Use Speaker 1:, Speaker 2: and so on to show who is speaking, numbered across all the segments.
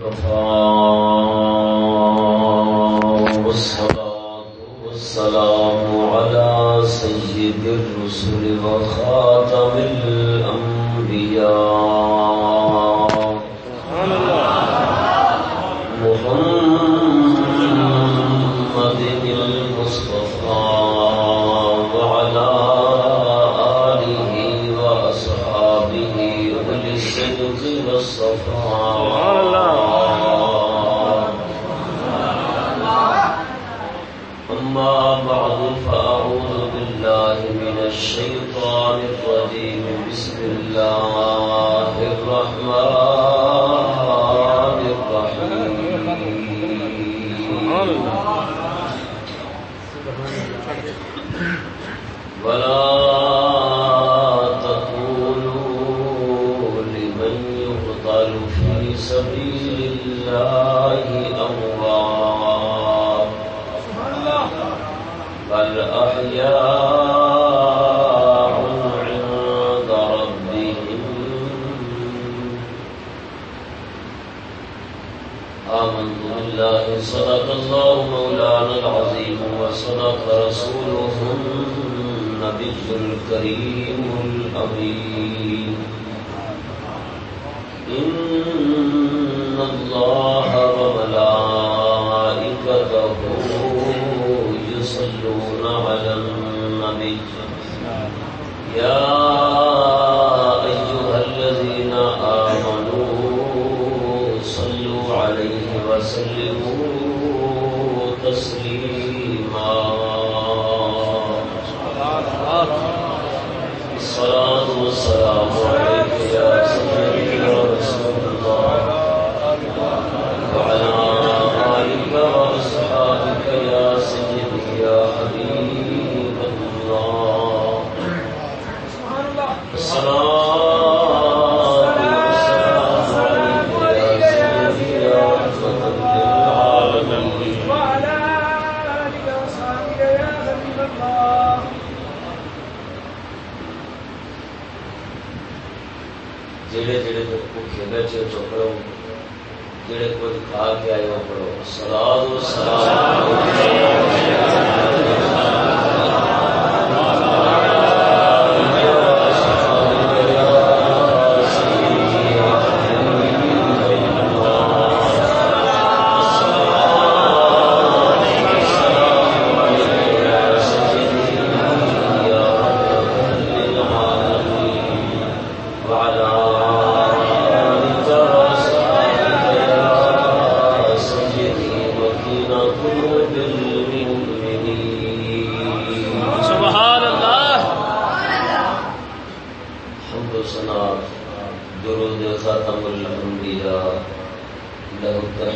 Speaker 1: 감 사.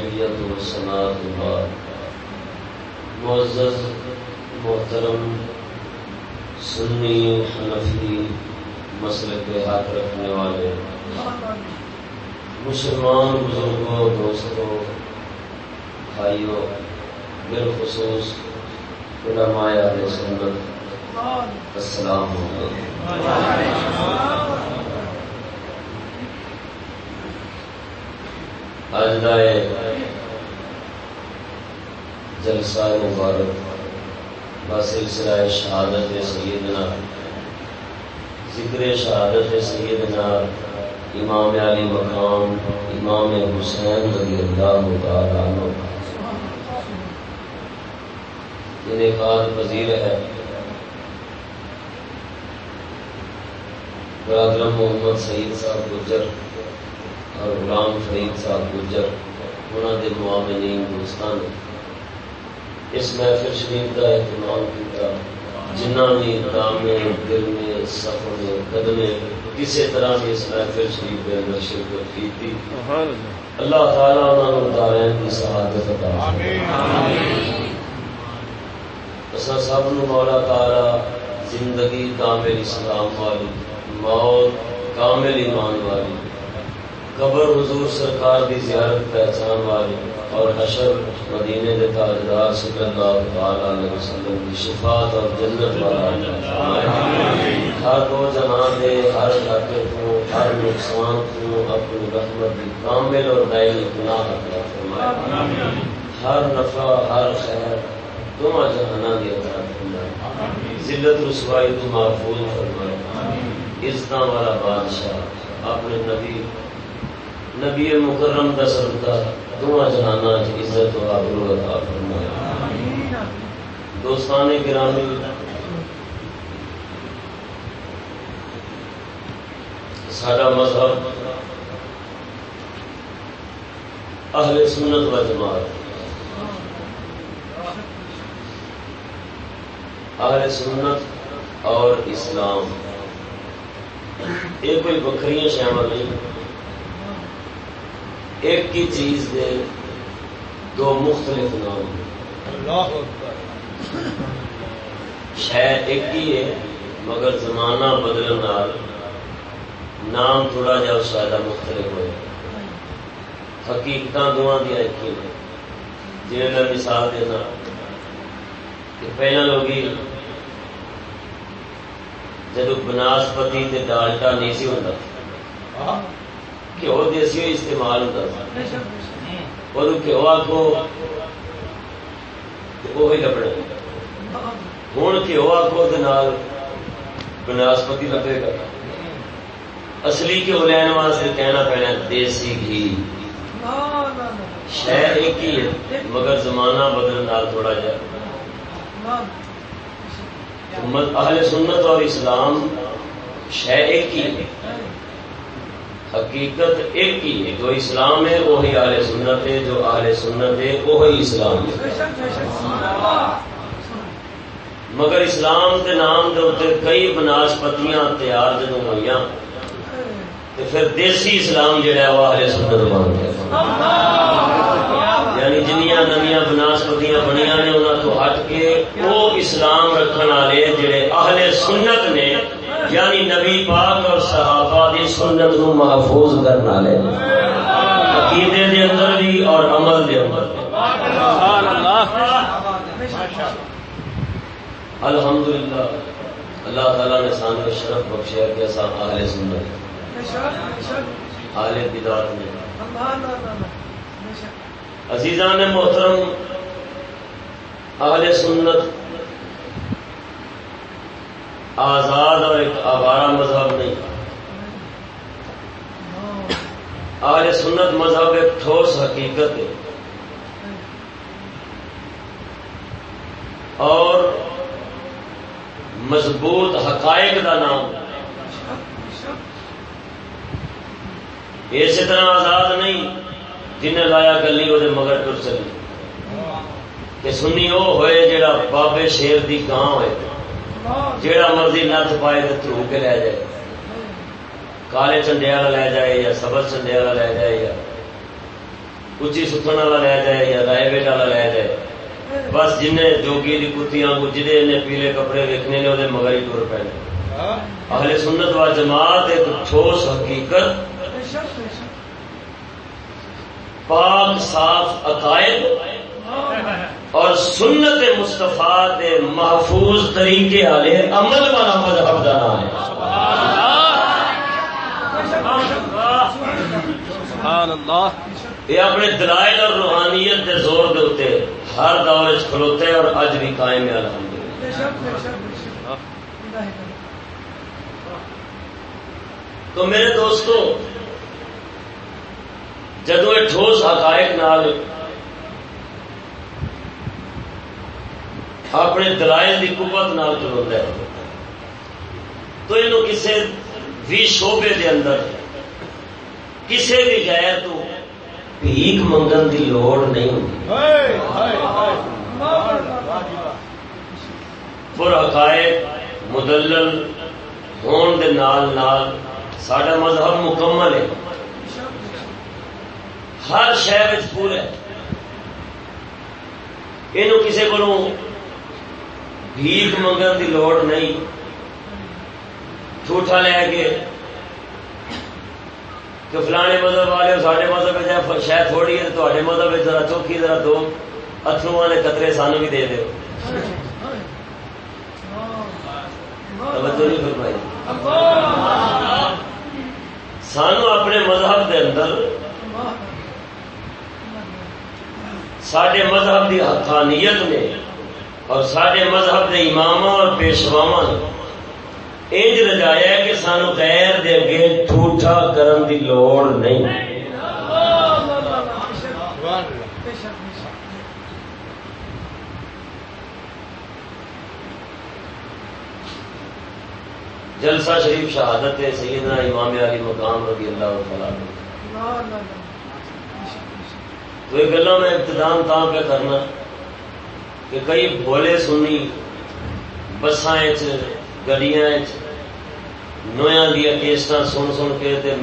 Speaker 1: تحیت و معزز، محترم، سنی، حنفی مسئلے کے ہاتھ رکھنے والے۔ مسلمان بزرگوں، دوستوں، بھائیوں، بالخصوص علماء علیہ سنت، السلام علیکم۔ آج جلسہ مبارک بسلسلہ شہادت سیدنا، ذکر شہادت سیدنا امام علی مقام، امام حسین رضی اللہ تعالیٰ انعقاد پذیر ہے۔ برادرم محمد سعید صاحب گجر اور غلام فرید صاحب گجر، انہوں نے معاملین دوستان اس محفل شریف کا اہتمام کیا۔ جنہ بھی دام دل میں سفر میں قدمے کسی طرح بھی اس محفل شریف کے اندر شرکت کی تھی۔ اللہ۔ تعالیٰ انہوں دارین کی شہادت عطا اصل سب نو مولا تارا زندگی کامل اسلام والی موت کامل ایمان والی قبر حضور سرکار کی زیارت پہچان والی اور حشر مدینے کے تاجدار صلی اللہ تعالی علیہ وسلم کی شفاعت اور جنت والا ہر دو جہاں دے ہر علاقے کو، ہر نقصان کو اپنی رحمت کی کامل اور غیر گناہ عطا فرمائے۔ ہر نفع ہر خیر دونوں جہانا دی عطا فرمائے۔ ذلت رسوائی کو محفوظ فرمائے۔ عزت والا بادشاہ، اپنے نبی نبی مکرم کا صدقہ دونوں جہانا عزت و آبرو عطا فرمائے۔ دوستان گرامی، سارا مذہب، اہل سنت و جماعت، اہل سنت اور اسلام۔ یہ کوئی بکری شامل نہیں۔ ایک ہی چیز دے دو مختلف نام شاید ایک ہی ہے مگر زمانہ بدلنے نام تھوڑا جا شاید مختلف ہوئے۔ حقیقت دونوں دیا ایک ہی جی میں مثال دینا کہ پہلے لوگ جب بناسپتی ڈالٹا نہیں سی ہوتا گھیو دیسی استعمال ہوتا تھا وہ گھیو آخو وہی لبنا ہوں گھیو آخو بناسپتی لبے گا اصلی گھیو لین واسطے کہنا پینا دیسی گھی شہر ایک ہی ہے مگر زمانہ بدل نال تھوڑا جا اہل سنت اور اسلام شہ ایک ہی ہے حقیقت ایک ہی ہے، جو اسلام ہے، وہی اہل سنت ہے، جو اہل سنت ہے، وہی اسلام ہے۔ مگر اسلام کے نام کے اتنے کئی بناسپتیاں تیار جدو ہوئی پھر دیسی اسلام جہا ہے، وہ اہل سنت بن گیا یعنی جنیا نمیا بناسپتیاں بنیا نے انہوں تو ہٹ کے، وہ اسلام رکھنے والے جڑے اہل سنت نے یعنی نبی پاک اور صحابہ دی سنت نو محفوظ کرنے والے عقیدے دے اندر بھی اور عمل دے اندر الحمدللہ، اللہ تعالیٰ نے سانو شرف بخشیا کہ اہل سنت عزیزان محترم، اہل سنت آزاد اور ایک آبارہ مذہب نہیں۔ اہل سنت مذہب ایک ٹھوس حقیقت ہے۔ اور مضبوط حقائق کا نام۔ اسی طرح آزاد نہیں جن لایا گلی وہ مگر تر چلی۔ کہ سنی وہ ہوئے جڑا بابے شیر دی گاں ہوئے۔ جیڑا مرضی نت پائے تو تھرو کے لے جائے۔ کالے چنڈے والا لے جائے یا سبز چنڈے والا لے جائے یا اچھی سکھن والا لے جائے یا رائے بیٹ والا لے جائے۔ بس جن جوگی کی کتیاں گجرے نے پیلے کپڑے ویکنے نے وہ مگر ہی ٹر پے اہل سنت و جماعت ایک ٹھوس حقیقت پاک صاف عقائد اور سنت مستفا دے محفوظ طریقے والے عمل والا مذہب کا نام ہے۔ یہ اپنے دلائل اور روحانیت کے زور دے ہر دور کھلوتے اور اج بھی قائم ہے الحمد تو میرے دوستو جدو یہ ٹھوس حقائق نال اپنے دلائل کی قوت نال چلوتا ہے تو یہ کسی بھی شعبے دے اندر کسی بھی غیر تو بھیک منگن کی لوڑ نہیں ہوتی۔ پر حقائق مدلل ہون دے نال نال سڈا مذہب مکمل ہے۔ ہر شہر پورا یہ کسی کو بھیک منگن کی لوڑ نہیں۔ جھوٹا لے کے کہ فلانے مذہب والے سارے مذہب شاید تھوڑی ہے تو مذہب ذرا چوکھی، ذرا دو اترو والے قطرے سانو بھی دے دو توجہ نہیں فرمائی۔ سانو اپنے مذہب دے اندر سڈے مذہب کی حقانیت نے اور سڈے مذہب کے امام اور پیشوا نے انج رجایا کہ سانو غیر دے اگے ٹھوٹا کرن دی لوڑ نہیں۔ جلسہ شریف شہادت ہے، سیدنا امام علی مقام رضی اللہ تعالیٰ تو یہ گلا میں ابتدان تا پہ کرنا۔ کہ کئی بھولے سنی، بساں گڈیاں نویاں دیا کیسٹاں سن سن کے تے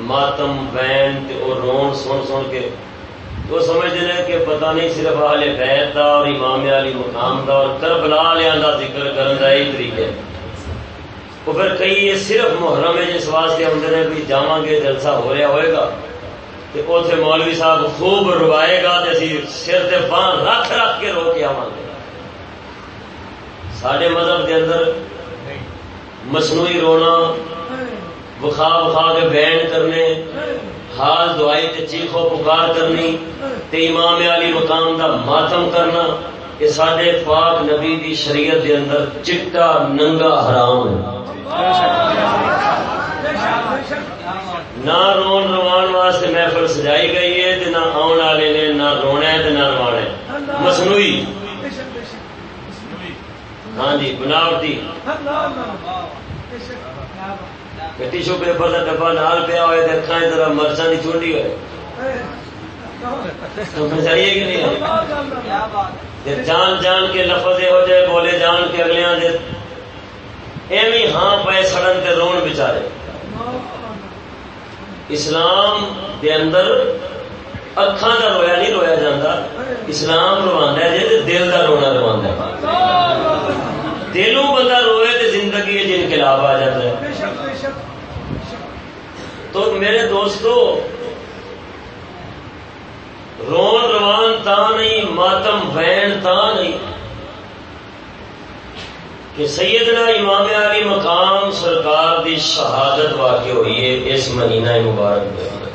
Speaker 1: ماتم بین تے اور رون سن سن کے۔ وہ سمجھتے ہیں کہ پتہ نہیں صرف آل بیت دا اور امام علی مقام دا اور کربلا لیا ذکر کرنے کا یہی طریقہ ہے۔ وہ پھر کئی یہ صرف محرم ہے جس واسطے آدھے نے بھی جا گے جلسہ ہو رہا ہوئے گا۔ اتنے مولوی صاحب خوب روائے گا تو اسی سر سے بان رکھ رکھ کے رو کے آواں گے۔ سارے مذہب کے اندر مصنوعی رونا بخا بخا کے بین کرنے، حال دعائی تے چیخو پکار کرنی، تے امام علی مقام دا ماتم کرنا یہ سارے پاک نبی دی شریعت دے اندر چٹا ننگا حرام ہے۔ نہ رون روان واسطے محفل سجائی گئی ہے نہ آن والے نے نہ رونا ہے نہ روانا ہے۔ مصنوعی۔ ہاں جی بناوٹی۔ ٹیشو پیپر کا ڈبا نال پیا ہوئے اکھا طرح مرچا کی چونڈی ہوئے۔ تو چاہیے کہ نہیں؟ جان جان کے لفظ ہو جائے، بولے جان کے اگلے ایویں ہاں پے سڑن تے رون بچارے۔ اسلام دے اندر اکھان کا رویا نہیں رویا جاتا اسلام روا ہے جی دل کا رونا روا دلوں بندہ روئے تو زندگی جن انقلاب آ جاتا ہے۔ تو میرے دوستو رون روان تا نہیں، ماتم وین تا نہیں۔ کہ سیدنا امام علی مقام سرکار دی شہادت واقع ہوئی ہے اس مہینہ مبارک میں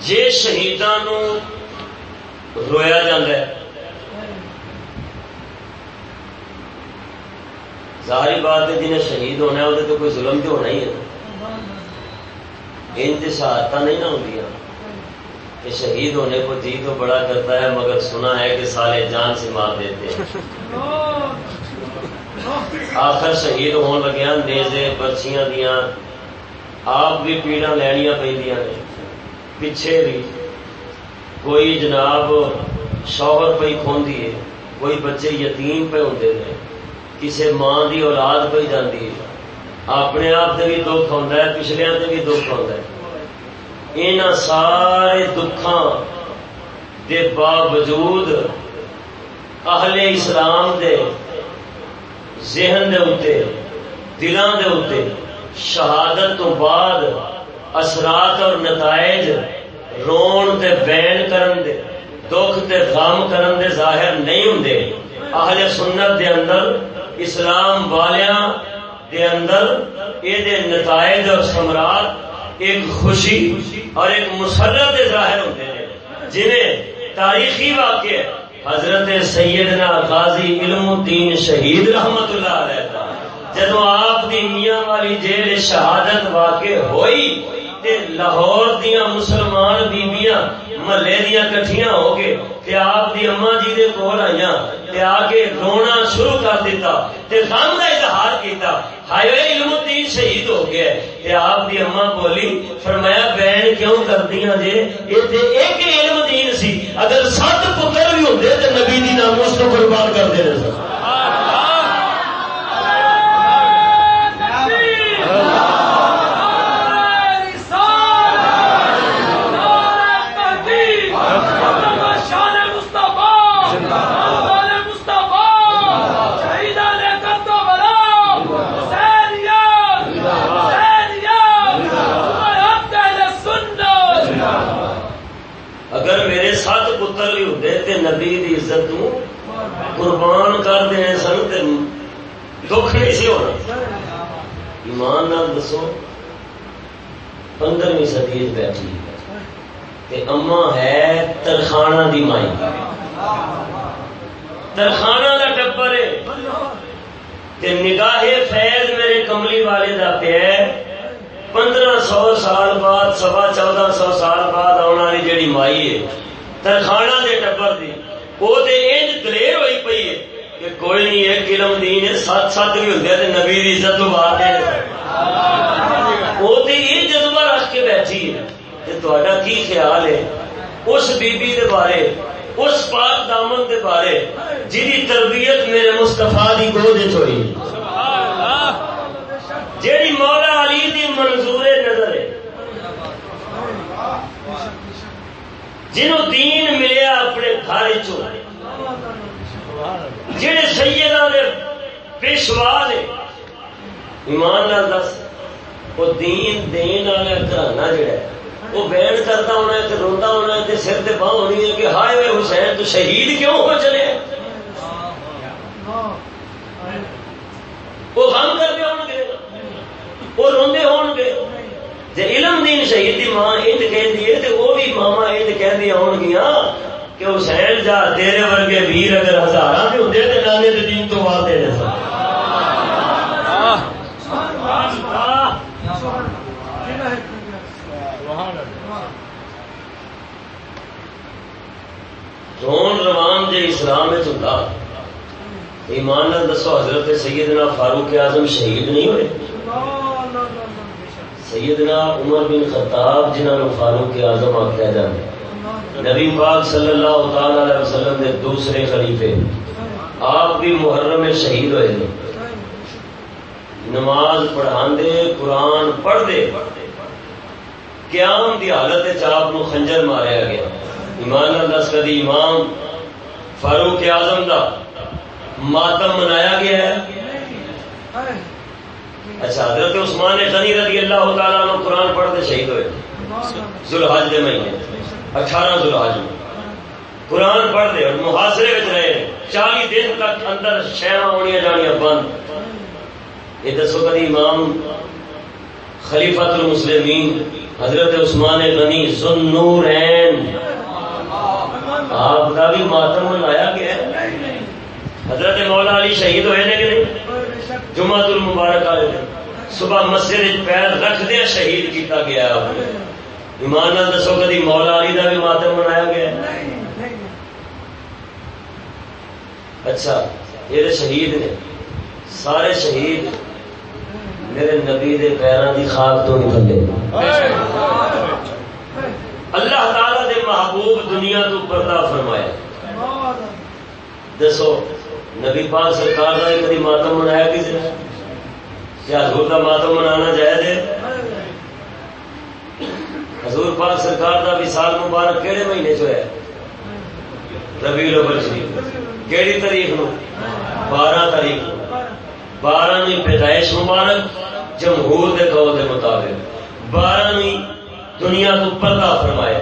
Speaker 1: جے شہیدان رویا ہے۔ ظاہری بات ہے جنہیں شہید ہونا ہے، وہ تو کوئی ظلم تو ہونا ہی ہے۔ ان شہادت نہیں نہ ہوتی کہ شہید ہونے کو جی تو بڑا کرتا ہے، مگر سنا ہے کہ سارے جان سے مار دیتے ہیں۔ آخر شہید ہون لگیا نیزے برچیاں دیا آپ بھی پیڑا لینیا پہ پیچھے بھی کوئی جناب شوہر پہ کھوندی ہے، کوئی بچے یتیم پہ ہوتے ہیں کسی ماں دی اولاد پہ جاتی ہے۔ اپنے آپ سے بھی دکھ ہوتا ہے، پچھلے سے بھی دکھ ہوتا ہے۔ ان سارے دکھان دے باوجود اہل اسلام دے ذہن دے اتے دلان دے اتے شہادت تو بعد اثرات اور نتائج رون دے بین کرن دے، دکھ دے غم کرن دے ظاہر نہیں ہوں اہل سنت دے اندر اسلام والیاں دے اندر یہ نتائج اور سمراٹ ایک خوشی اور ایک مسرت ظاہر ہوتے ہیں۔ جنہیں تاریخی واقع حضرت سیدنا قاضی علم الدین شہید رحمت اللہ علیہ جدو آپ دی میاں والی جیل شہادت واقع ہوئی، تے لاہور دیا مسلمان بیبیاں محلے دیا کٹھیاں ہو کے تے آپ دی اما جی دے کول آئیاں تے آ کے رونا شروع کر دیتا تے غم کا اظہار کیتا ہائے علم الدین شہید ہو گیا تے آپ دی اما بولی فرمایا بہن کیوں کر دیا جے یہ ایک علم دین سی اگر سات پتر بھی ہوندے تے نبی دی ناموس کو برباد کر دے رہے نبی دی عزت قربان کر دے سن دکھ نہیں سی ہونا۔ ایمان نال دسو، پندرہویں سدی بیٹھی اما ہے۔ ترخانہ دی مائی۔ ترخانہ کا ٹبر ہے۔ نگاہ فیض میرے کملی والے کا پیا پندرہ سو سال بعد، سوا چودہ سو سال بعد آنے والی جیڑی مائی ہے۔ ترخانہ دے ٹبر دی۔ وہ دلیر ہوئی پی ہے کہ کوئی نہیں ایک علم دین ہے سات سات بھی ہوتے ہیں نبی کی عزت بات ہے۔ وہ تو یہ جذبہ رکھ کے بیٹھی ہے کہ تا کی خیال ہے؟ اس بی بی دے بارے اس پاک دامن دے بارے جی تربیت میرے مستفا کی گود ہوئی۔ جیڑی مولا علی دی منظور نظر ہے۔ جنہوں دین ملیا اپنے گھر جہے سیدہ دے پیشوا نے ایمان نال دس، وہ دین دین والا گھرانا جڑا ہے، وہ بین کرتا ہونا ہے روا ہونا ہے سر سے باہ ہونی ہے کہ ہائے ہوئے حسین، تو شہید کیوں ہو چلے؟ وہ غم کرتے ہو گے، وہ روندے ہون گے۔ جی علم دین شہید دی ماں انج کہ وہ بھی ماما انج کہ ہو گیا کہ حسین جا تیرے ورگے ویر اگر ہزار کے ہوتے تو نانے کے دین تو آتے ہیں رون روان جی اسلام ہوتا ایمان دسو حضرت سیدنا فاروق اعظم شہید نہیں ہوئے سیدنا عمر بن خطاب جنہوں فاروق اعظم آخیا جاتا نبی پاک صلی اللہ تعالی وسلم کے دوسرے خلیفے۔ آپ بھی محرم میں شہید ہوئے تھے نماز پڑھا قرآن پڑھ دے قیام کی حالت آپ خنجر ماریا گیا۔ ایمان دس کدی امام فاروق اعظم کا ماتم منایا گیا ہے۔ اچھا حضرت عثمان غنی رضی اللہ تعالیٰ عنہ قرآن پڑھتے شہید ہوئے ذوالحج کے مہینے اٹھارہ زلاج میں. قرآن پڑھتے اور محاصرے میں رہے چالی دن تک اندر شہر ہونی جانیا بند. یہ دسو کدی امام خلیفت المسلمین حضرت عثمان غنی ذنورین آپ کا بھی ماتم منایا گیا حضرت مولا علی شہید ہوئے نے کہ نہیں؟ جمعہ المبارک والے دن صبح مسجد پیر رکھ دیا شہید کیتا گیا ایمان دسو کدی مولا علی کا بھی ماتم منایا گیا؟ اچھا یہ شہید نے، سارے شہید میرے نبی دے پیروں کی خاک تو نہیں تھلے اللہ تعالی دے محبوب دنیا تو پردہ فرمایا۔ دسو نبی پاک سرکار کا کدی ماتم منایا کسی نے کیا حضور کا ماتم منانا جائز ہے حضور پاک سرکار کا وصال مبارک کہڑے مہینے چ ہوا ربی الاول جی۔ شریف کہڑی تاریخ نو؟ بارہ تاریخ بارہ نو پیدائش مبارک جمہور دے قول دے مطابق۔ بارہ نو دنیا تو پردہ فرمایا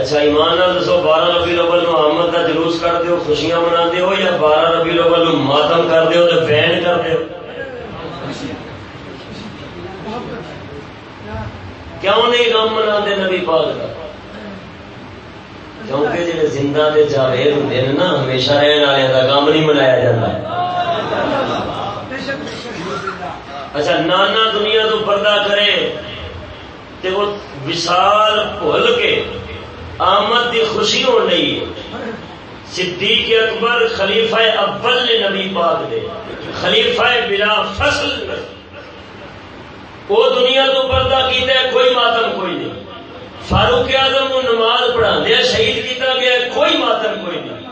Speaker 1: اچھا ایمان نال دسو، بارہ ربی الاول محمد کا جلوس کر دیو خوشیاں منا دیو یا بارہ ربی الاول ماتم کر دیو تے بین کر دیو کیوں نہیں غم منا نبی پاک کا کیونکہ جی زندہ دے جاوید ہوں نا، ہمیشہ رہن والے کا غم نہیں منایا جاتا اچھا نانا دنیا تو پردہ کرے تے وہ وشال بھول کے آمد دی خوشی ہو رہی ہے۔ صدیق اکبر خلیفہ اول نبی پاک دے۔ خلیفہ بلا فصل۔ وہ دنیا تو پردہ کیتا ہے، کوئی ماتم کوئی نہیں۔ فاروق اعظم کو نماز پڑھا دیا شہید کیتا گیا کوئی ماتم کوئی نہیں۔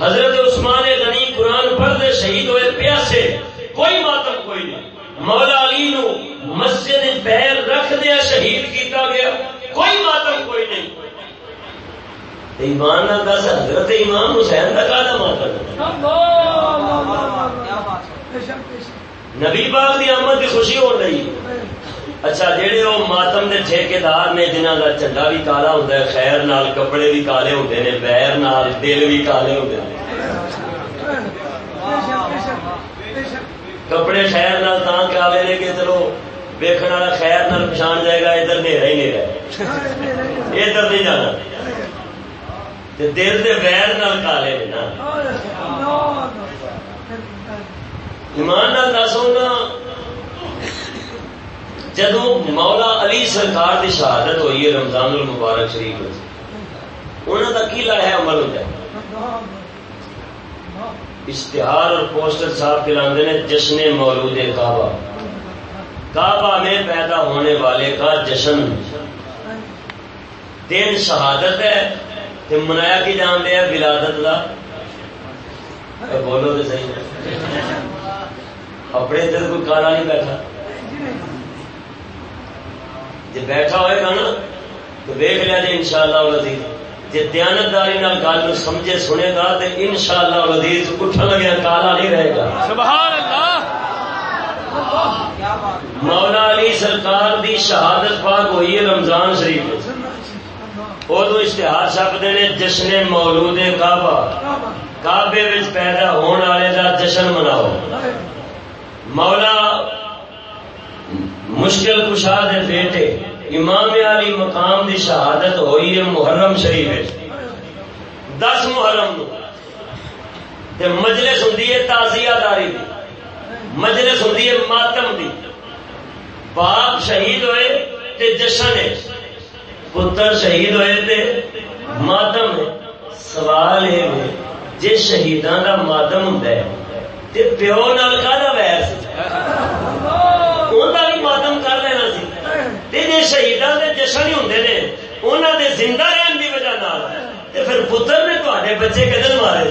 Speaker 1: حضرت عثمان غنی قرآن پڑھتے شہید ہوئے پیاسے، کوئی ماتم کوئی نہیں۔ مولا علی نو مسجد پیر رکھ دیا شہید کیتا گیا، کوئی ماتم کوئی نہیں۔ ایمان دس حضرت امام حسین کا کہا اچھا، ماتم نبی باغ کی آمد کی خوشی ہو رہی اچھا جہے وہ ماتم کے ٹھیکار نے جنہ کا چنڈا بھی کالا ہوتا ہے، خیر نال کپڑے بھی کالے ہوتے ہیں بیر نال دل بھی کالے ہوتے ہیں کپڑے خیر نال تاں کالے نے کہ چلو ویکن والا خیر نال پچھان جائے گا، ادھر نیرا ہی نیرا ادھر نہیں جانا۔ دل کے ویر نال کالے نے نا ایمان نال دس ہونا جدو مولا علی سرکار کی شہادت ہوئی ہے رمضان المبارک شریف انہوں کا کی لایا عمل ہوتا ہے اشتہار اور پوسٹر صاحب کھلانے نے جشن مولود کعبہ کعبہ میں پیدا ہونے والے کا جشن دن شہادت ہے تو منایا کی جان دیا ولادت کا بولو تو صحیح اپنے دل کوئی کالا نہیں بیٹھا۔ جی بیٹھا ہوئے گا نا تو دیکھ لیا جی ان شاء اللہ جی دیانتداری گل سمجھے سنے گا تو ان شاء اللہ لذیذ اٹھن لگیا کالا نہیں رہے گا۔ سبحان اللہ مولا علی سرکار دی شہادت پاک ہوئی ہے رمضان شریف۔ اشتہار چھپتے ہیں جشن مولود کعبہ کعبے پیدا ہونے والے کا جشن مناؤ مولا مشکل کشا دے بیٹے امام علی مقام دی شہادت ہوئی ہے محرم شریف دس محرم تے مجلس ہوں تازیہ داری دی مجلس ہوں ماتم دی باپ شہید ہوئے تے جشن ہے پتر شہید ہوئے تے ماتم ہے۔ سوال ہے جی شہیدان کا ماتم ہوں پیو نال کا ویر بھی ماتم کر لینا سی۔ جی شہیدان کے جشن ہی ہوں نے انہوں نے زندہ رہن کی وجہ پھر پتر نے تے بچے کدھر مارے؟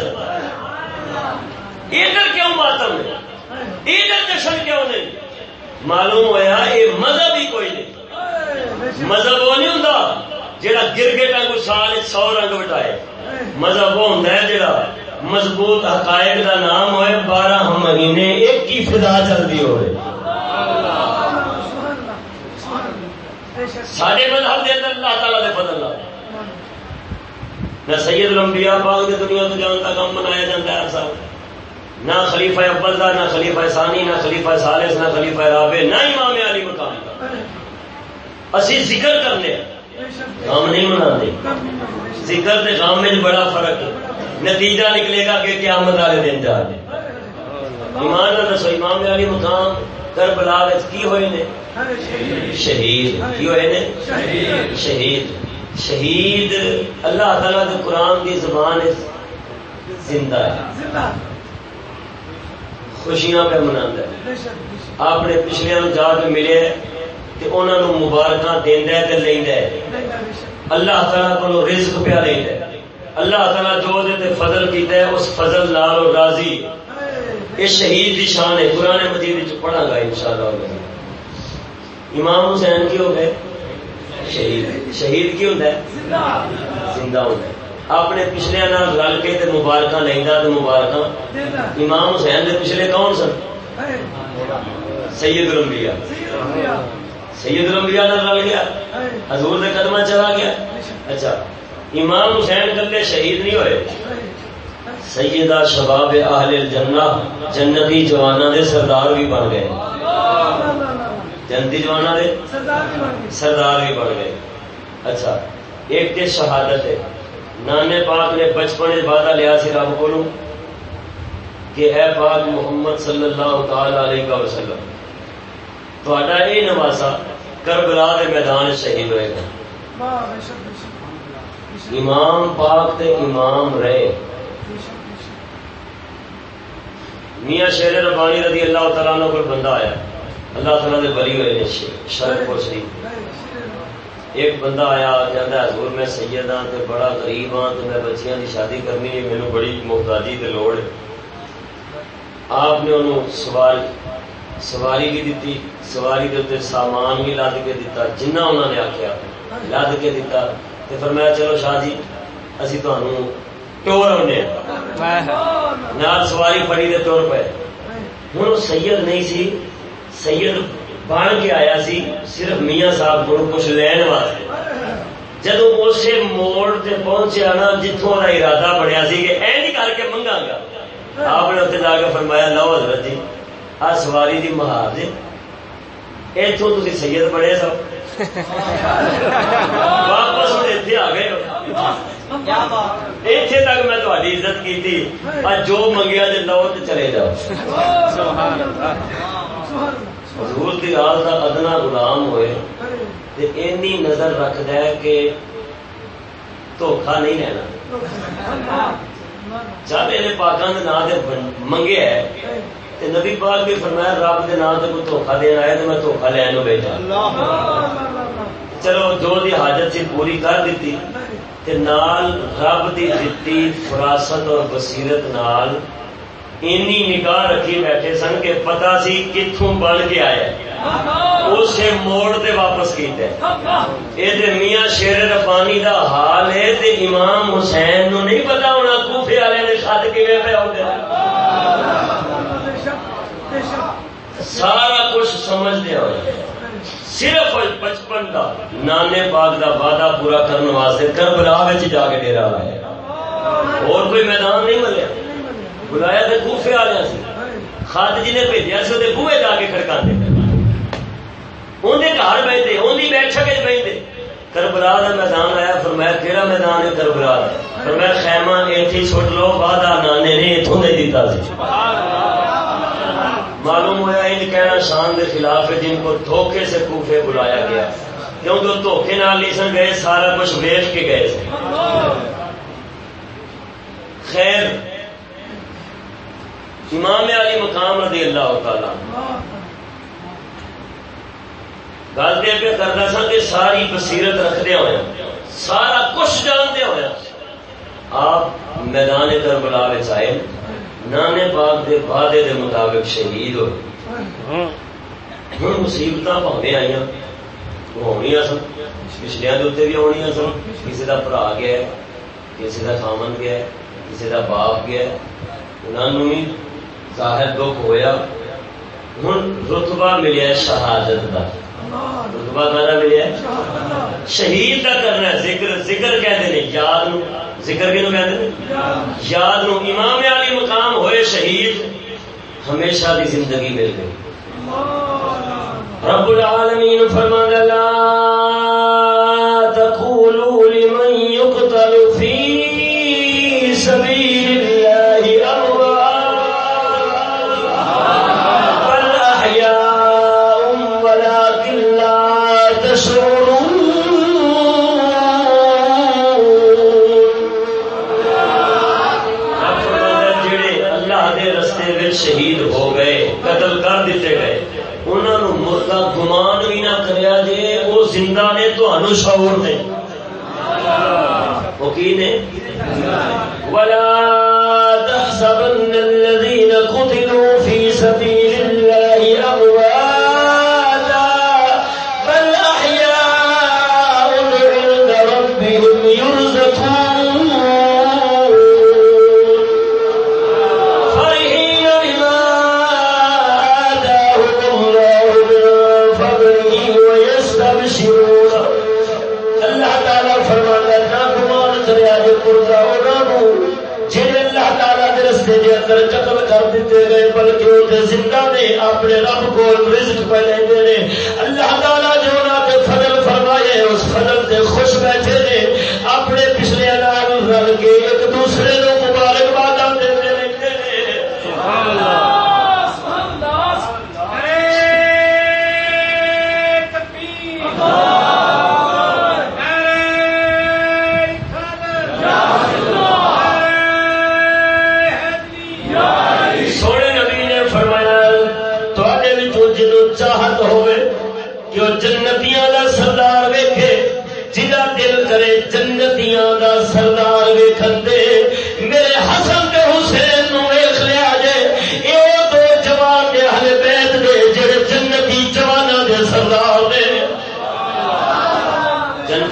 Speaker 1: ادھر کیوں ماتم ہے؟ ادھر جشن کیوں نہیں؟ معلوم ہوا یہ مذہب ہی کوئی نہیں۔ مذہب وہ نہیں ہوں جہاں گرگٹ کو سال سو رنگ بٹائے مذہب وہ ہوں جہاں مضبوط حقائق کا نام ہوئے، بارہ مہینے ایک ہی فدا چلتی ہوئے۔ سارے مذہب دے اندر اللہ تعالیٰ دے فضل اللہ نہ سید الانبیاء پاک دے دنیا تو جان کا کام منایا جاتا ہے صاحب نہ خلیفہ اول دا، نہ خلیفہ ثانی، نہ خلیفہ ثالث، نہ خلیفہ رابع، نہ امام علی مقام دا۔ اسی ذکر کرنے۔ کام نہیں مناتے۔ ذکر تے کام میں بڑا فرق۔ ہے نتیجہ نکلے گا کہ قیامت والے دن جا کے ایمان نہ دسو امام علی مقام کربلا کی ہوئے نے؟ شہید۔ کی ہوئے نے؟ شہید۔ شہید اللہ تعالی کے قرآن کی زبان زندہ ہے۔ خوشیاں پہ منا آپ نے پچھلے جا کے ملے تو انہوں نے مبارک دینا لینا اللہ تعالیٰ کو رزق پیا لینا اللہ تعالیٰ جو دے تے فضل کیتا ہے، اس فضل لال اور راضی۔ یہ شہید کی شان ہے۔ قرآن مجید وچ پڑھا گا ان شاء اللہ امام حسین کی ہو گئے؟ شہید۔ شہید کی ہوتا ہے؟ زندہ ہوتا ہے۔ اپنے پچھلے نال رل کے تے مبارک لینا تو مبارک امام حسین دے پچھلے کون سن؟ سید الانبیاء۔ سید الانبیاء نال رل گیا؟ حضور دے قدمہ چلا گیا؟ اچھا امام حسین کلے شہید نہیں ہوئے؟ سیدہ شباب اہل الجنہ، جنتی جوانا دے سردار بھی بن گئے۔ جنتی جوانا دے سردار بھی بن گئے۔ اچھا ایک تے شہادت ہے۔ نانے پاک نے بچپن وعدہ لیا سی رب کو کہ اے پاک محمد صلی اللہ تعالی علیہ وسلم تھوڑا یہ نواسا کربلا دے میدان شہید ہوئے گا۔ امام پاک تے امام رہے۔ میاں شیر ربانی رضی اللہ تعالیٰ نے کوئی بندہ آیا۔ اللہ تعالیٰ دے بری ہوئے نے شرط شریف۔ ایک بندہ آیا کہتا ہے حضور میں سید ہاں تے بڑا غریب ہاں تو میں بچیاں دی شادی کرنی ہے مینوں بڑی محتاجی تے لوڑ ہے۔ آپ نے انہوں سواری سواری بھی دیتی، سواری کے اتنے سامان بھی لد کے دیتا جنہ انہوں نے آخیا لد کے دیتا۔ تو فرمایا، چلو شاہ جی اسی تمہوں ٹور آنے نال سواری پڑی دے ٹور پہ۔ ہوں سید نہیں سی، سید بن کے آیا سی، صرف میاں صاحب کو کچھ لین واسطے۔ جدو اسے موڑ تے پہنچیا نا جتوں کا ارادہ بنیا سی کہ این کر کے منگا گا۔ آپ نے اتنے جا کے فرمایا، لو حضرت جی آ سواری کی مہار جی اتوں تھی سید بڑے سو۔ واپس اتنے آ گئے۔ اتنے تک میں تاری عزت کی جو منگیا جی لو تو چلے جاؤ۔ حضور کی آل کا ادنا غلام ہوئے۔ اینی نظر رکھد ہے کہ دھوکھا نہیں رہنا چل یہ پاکوں کے نام سے منگے ہے نبی پاک بھی فرمایا، رب کے نام سے کوئی دھوکھا دینا آیا تو میں دھوکھا لین بیٹھا۔ چلو، جو دی حاجت سی پوری کر دیتی تے نال رب دی دتی فراست اور بصیرت نال اینی نگاہ رکھی بیٹھے سن کہ پتا سی کتوں بن کے آیا۔ اسے موڑ تے واپس کیتا یہ میاں شیر ربانی دا حال ہے تے امام حسین نو نہیں پتا ہونا، کوفے والے نے خط کیویں پہ سارا کچھ سمجھتے ہوئے صرف بچپن کا نانے پاک دا وعدہ پورا کرنے واسطے کربلا جا کے ڈیرا لایا۔ اور کوئی میدان نہیں ملیا۔ بلایا تو کوفے والے سی۔ خاد جی نے بھیجا سی وہ بوئے جا کے کھڑکا دے اندر گھر بہتے اندھی بیٹھک بہتے کربلا کا میدان آیا پھر میں کہڑا میدان ہے کربلا پھر میں خیمہ ایتھی چھوٹ لو، وعدہ نانے نے اتوں دے دیتا سی۔ سبحان اللہ معلوم ہوا ان کہنا شان کے خلاف ہے جن کو دھوکے سے کوفے بلایا گیا۔ کیونکہ دھوکے نال نہیں سن گئے، سارا کچھ ویچ کے گئے خیر، امام علی مقام رضی اللہ تعالی گل دے پہ کرنا سا کہ ساری بصیرت رکھدہ ہوا سارا کچھ جانتے ہوا آپ میدان کربلا آئے نانے پاک دے وعدے دے مطابق شہید ہوئے۔ ہوں مصیبت پاوے آئی ہونی سن۔ پچھلے دے بھی ہونی سن۔ کسی کا برا گیا کسی کا خامن گیا کسی کا باپ گیا انہوں بھی ظاہر دکھ ہویا۔ ہوں رتبہ ملیا شہادت کا رتبہ کہنا ملیا شہید کا کرنا ذکر ذکر کہتے ہیں یاد ذکر کے کہتے ہیں یاد نو امام علی مقام ہوئے شہید ہمیشہ کی زندگی مل گئی۔ رب العالمین فرما لا نے شعور نے وہ کی نے؟ ولا تحسبن الذين قتلوا في سبيل دیتے بلکہ وہ زندہ نے اپنے رب کو رزق پہ لیندے نے، اللہ تعالیٰ جو انہوں نے فضل فرمائے، اس فضل سے خوش بیٹھے نے، اپنے پچھلے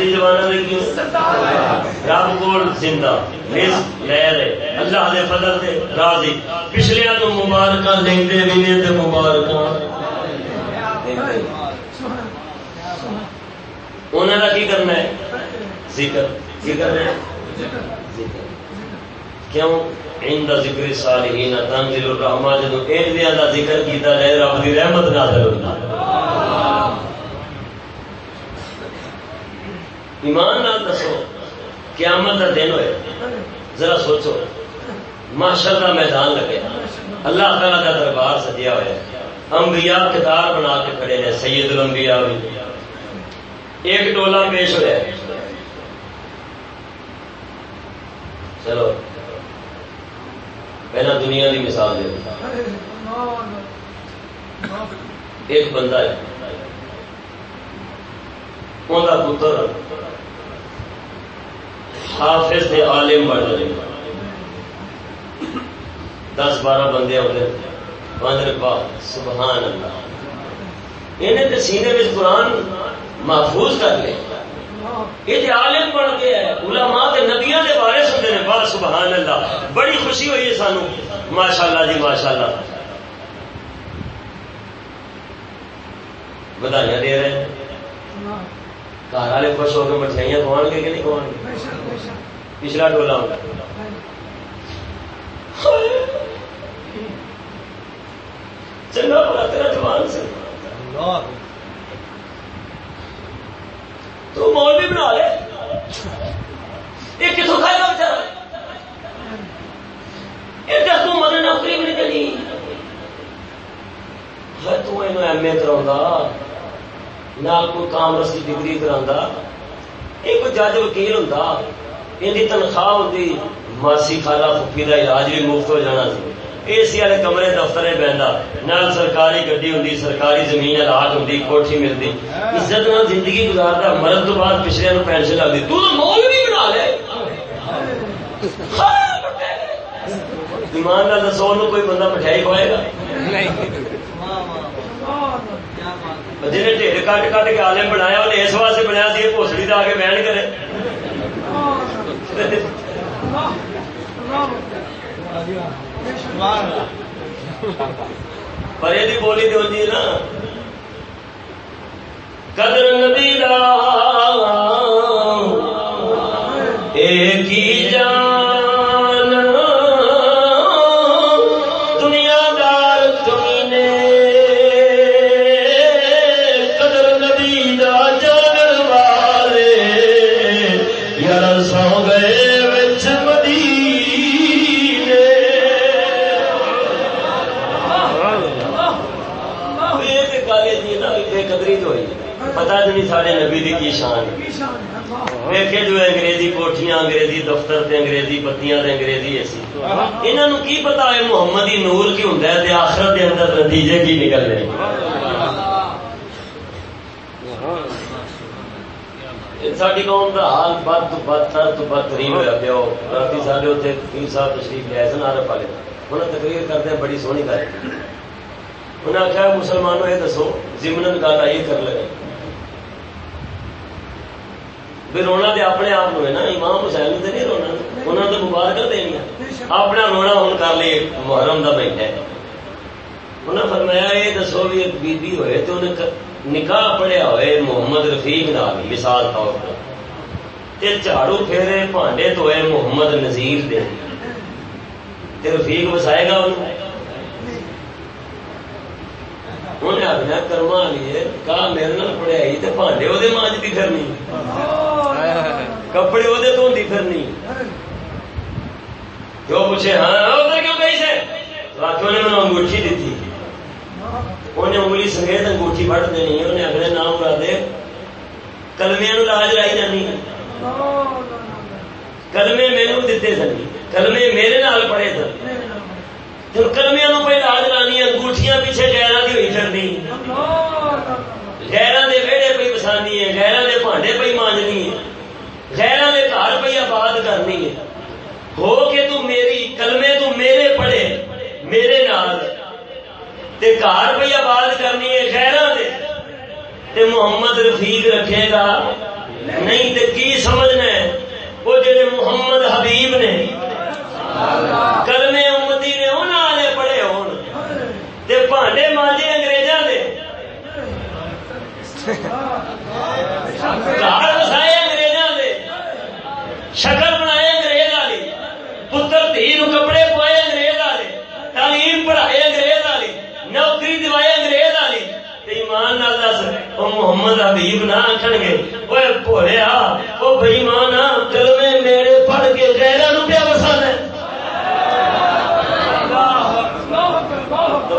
Speaker 1: جنتی جوانا نے کیوں؟ رب کول زندہ، رزق لے رہے اللہ دے فضل دے راضی۔ پچھلے تو مبارکاں، لیندے بھی نے تے مبارکاں۔ انہوں نے کی کرنا ہے؟ ذکر۔ کی کرنا ہے؟ ذکر کیوں؟ عند ذکر صالحین تنزل الرحمہ جدو ان دیا دا ذکر کیتا جائے، رب دی رحمت نازل ہوتا۔ ایمان نال دسو، قیامت کا دن ہوئے۔ ذرا سوچو۔ ماشاء اللہ میدان لگے۔ اللہ تعالیٰ کا دربار سجیا ہوا انبیاء کتار بنا کے کھڑے ہیں سید الانبیاء بھی۔ ایک ٹولا پیش ہوا چلو۔ پہلا دنیا کی مثال دے۔ ایک بندہ ہے۔ انہوں کا پتر حافظ تھے عالم بن رہے دس بارہ بندے آتے بندر پا سبحان اللہ۔ انہیں تو سینے میں قرآن محفوظ کر لیا یہ عالم بن گیا ہے علماء تے نبیاں دے بارے سنتے ہیں بات سبحان اللہ۔ بڑی خوشی ہوئی ہے سانو۔ ماشاء اللہ جی ماشاء اللہ بدائیاں دے رہے ہیں۔ گھر والے خوش ہو کے مٹھائیاں کھوان گے کہ نہیں کھوان گے؟ پچھلا ٹولا ہوگا چنگا بڑا تیرا جوان سے۔ تو مول بھی بنا لے۔ یہ کتوں کھائے گا بچارا یہ دس تو نوکری بھی نہیں دینی۔ تو ایم اے کرا نہ کوئی کامرس کی ڈگری کرا یہ کوئی جج وکیل ہوں یہ تنخواہ ہوتی ماسی خالہ فکی کا علاج بھی مفت ہو جانا سی۔ اے سی والے کمرے دفتر بہتا نہ سرکاری گڈی ہوں سرکاری زمین لاٹ ہوں کوٹھی ملتی عزت نہ زندگی گزارتا مرد تو بعد پچھلے پینشن لگتی تو مول بھی بنا لے۔ ایمان کا دسو کوئی بندہ مٹھائی کھوائے گا؟ جن ڈیڑھ کٹ کٹ کے آلم بنایا انہیں اس واسطے بنایا سی پوسڑی تو آ کے بہن کرے پر یہ بولی تو جی نا قدر نبی ایک ہی جان والے دی نا بے قدری تو ہوئی پتہ نہیں سارے نبی دی کی شان ویکے جو انگریزی کوٹیاں انگریزی دفتر تے انگریزی بتیاں تے انگریزی ایسی۔ انہاں نو کی پتا ہے محمدی نور کی ہوندا ہے تے آخرت دے اندر نتیجے کی نکل رہے ساری قوم کا حال بد تو بدتر تو بدترین ہوا پیا رات سارے اتنے پیر صاحب تشریف لیا سن عرب والے انہیں تقریر کرتے ہیں، بڑی سونی کر انہیں آخیا مسلمانوں، یہ دسو زمن گل آئی کر لگے بھی رونا تو اپنے آپ ہے نا، امام حسین تو نہیں رونا انہوں نے مبارک دینی اپنا رونا ہوں کر لی محرم کا بیٹھا انہیں فرمایا یہ دسو بھی ایک بی بی ہوئے تو انہیں نکاح پڑھیا ہوئے محمد رفیق نال مثال طور پر۔ تے جھاڑو پھیرے پانڈے تو محمد نذیر دے۔ تے رفیق وسائے گا انہوں انہیں آخنا کرما لیے کہا میرے نال پڑھائی تے پانڈے وہ مانجتی پھرنی کپڑے وہ دھوتی پھرنی جو پوچھے ہاں ادھر کیوں گئی سے آخر نے مجھے انگوٹھی دیتی انہیں انگلی سنگیت انگوٹھی پڑ دینی انہیں اگلے نام اڑا دے کلمے لاج لائی جانی کلمے میرے دیتے سن کلمے میرے نال پڑے سن جب کلمیا پہ لاج لانی انگوٹھیاں پیچھے گہرا کی ہوئی چڑھنی گہرا دے ویڑے پہ بسانی ہے گہرا دے بھانڈے پہ مانجنی ہے۔ گہرا دے گھر پہ آباد کرنی ہے۔ ہو کے تو میری، کلمے تو میرے پڑے، میرے نال۔ تے گھر پہ آباد کرنی ہے گہرا دے۔ تے محمد رفیق رکھے گا۔ نہیں تے کی سمجھنا ہے؟ وہ جڑے محمد حبیب نے۔ کلمے امتی وڈے ماجے انگریزاں دے شکل بنائے انگریز والی پتر دھی کپڑے پوائے انگریز والے تعلیم پڑھائے انگریز والی نوکری دوائے انگریز والی ایمان نال دس او محمد حبیب نہ آکھن گے اوے بھولیا او بے ایمان کلمے میرے پڑھ کے غیراں نو پیا وسانا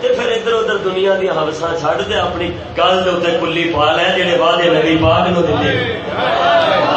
Speaker 1: پھر ادھر ادھر دنیا دیا حوثہ چڈ دے، اپنی گل دے کلی پا لے جی وعدے نبی پاک نو دے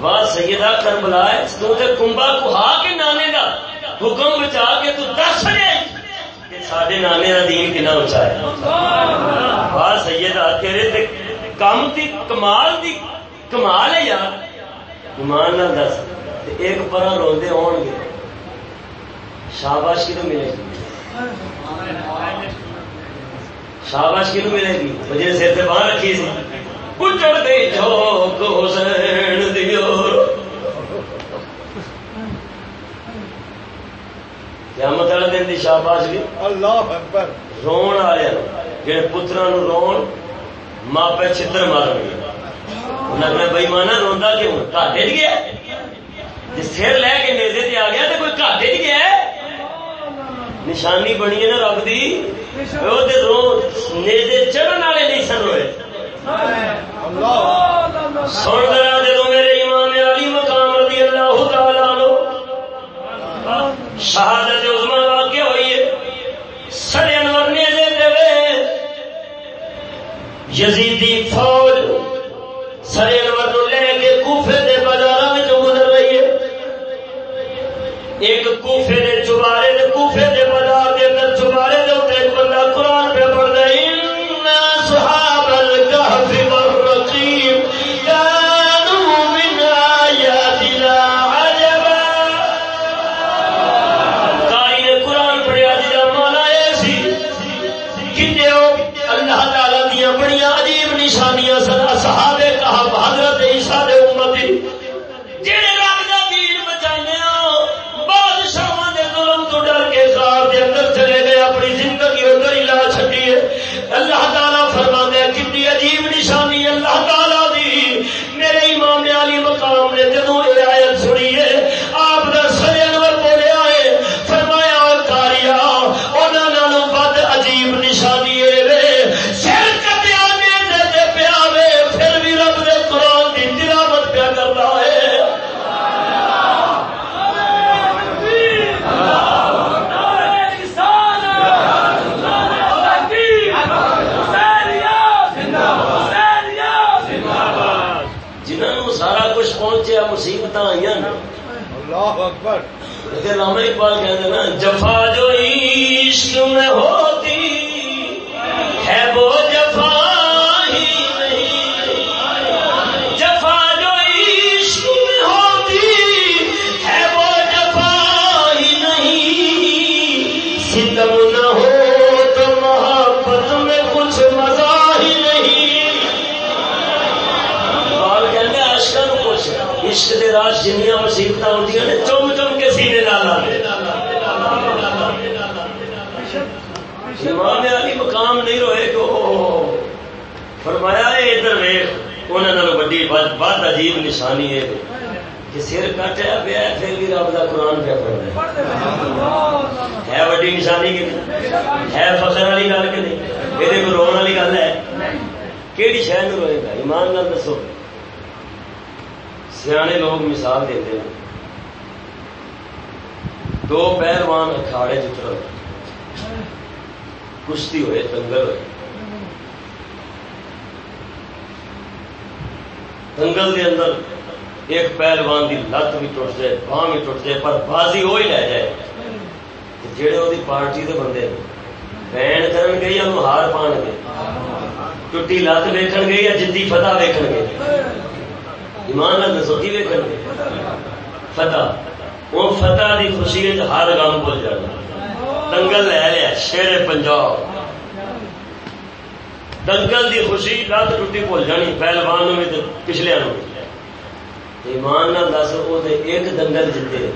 Speaker 1: واہ سیدہ کربلا ہے تو تے کمبا کو ہا کے نانے دا، حکم بچا کے تو دس رہے کہ ساڈے نانے دا دین کنا اونچا ہے واہ سیدہ تیرے تے کم دی، کمال دی، کمال ہے یار۔ ایمان نہ دس ایک پرا روندے ہون گے۔ شاباش کی تو ملے گی؟ شاباش کی تو ملے گی؟ مجھے سر پہ باہر رکھی سی۔ اجڑ گئی چوک حسین دیو۔ قیامت والے دن کی شاباش بھی اللہ اکبر۔ رون والے جہے پترا نو رون ماں پہ چھتر مارن گے۔ مانا روا کیوں؟ گاٹے چ گیا۔ سر لے کے نیزے سے آ گیا تو کوئی گاٹے چ گیا۔ نشانی بنی ہے نا رب کی نیزے چڑھن والے نہیں سن روئے۔ سن گیا میرے علی مقام رضی اللہ لو شہادت واقع ہوئی ہے انور یزیدی فوج سڑے انور نو لے کے کوفے دے بازار میں گزر رہی ہے۔ ایک کوفے دے چبارے دے کوفے دے بازار دے اندر چبارے دے اتنے ایک بندہ قرآن پہ الله نے بڑی عجیب نشانی ہے کہ سر کٹیا پیا پھر بھی رب کا قرآن پیا پڑھ رہا ہے وڈی نشانی کہ نہیں؟ ہے فخر والی گل کہ نہیں؟ یہ کو رونے والی گل ہے۔ کہڑی شہر میں روئے گا ایمان نال دسو۔ سیانے لوگ مثال دیتے ہیں دو پہلوان اکھاڑے چتر کشتی ہوئے، دنگل ہوئے۔ دنگل دے اندر ایک پہلوان دی لت بھی ٹوٹ جائے باہ بھی ٹوٹ جائے، پر بازی وہی لے جائے۔ جہے وہ پارٹی کے بندے بین کرن گے یا ہار پان گے؟ ٹوٹی لت ویکن گے یا جدی فتح ویکن گے؟ ایمان نال دسو، کی ویکن گے؟ فتح۔ وہ فتح دی خوشی ہر غم بھول جانا دنگل لے لیا، شیر پنجاب۔ دنگل دی خوشی لت ٹوٹی بھول جانی، پہلوان بھی پچھلے ایمان نال دس وہ ایک دنگل جیتے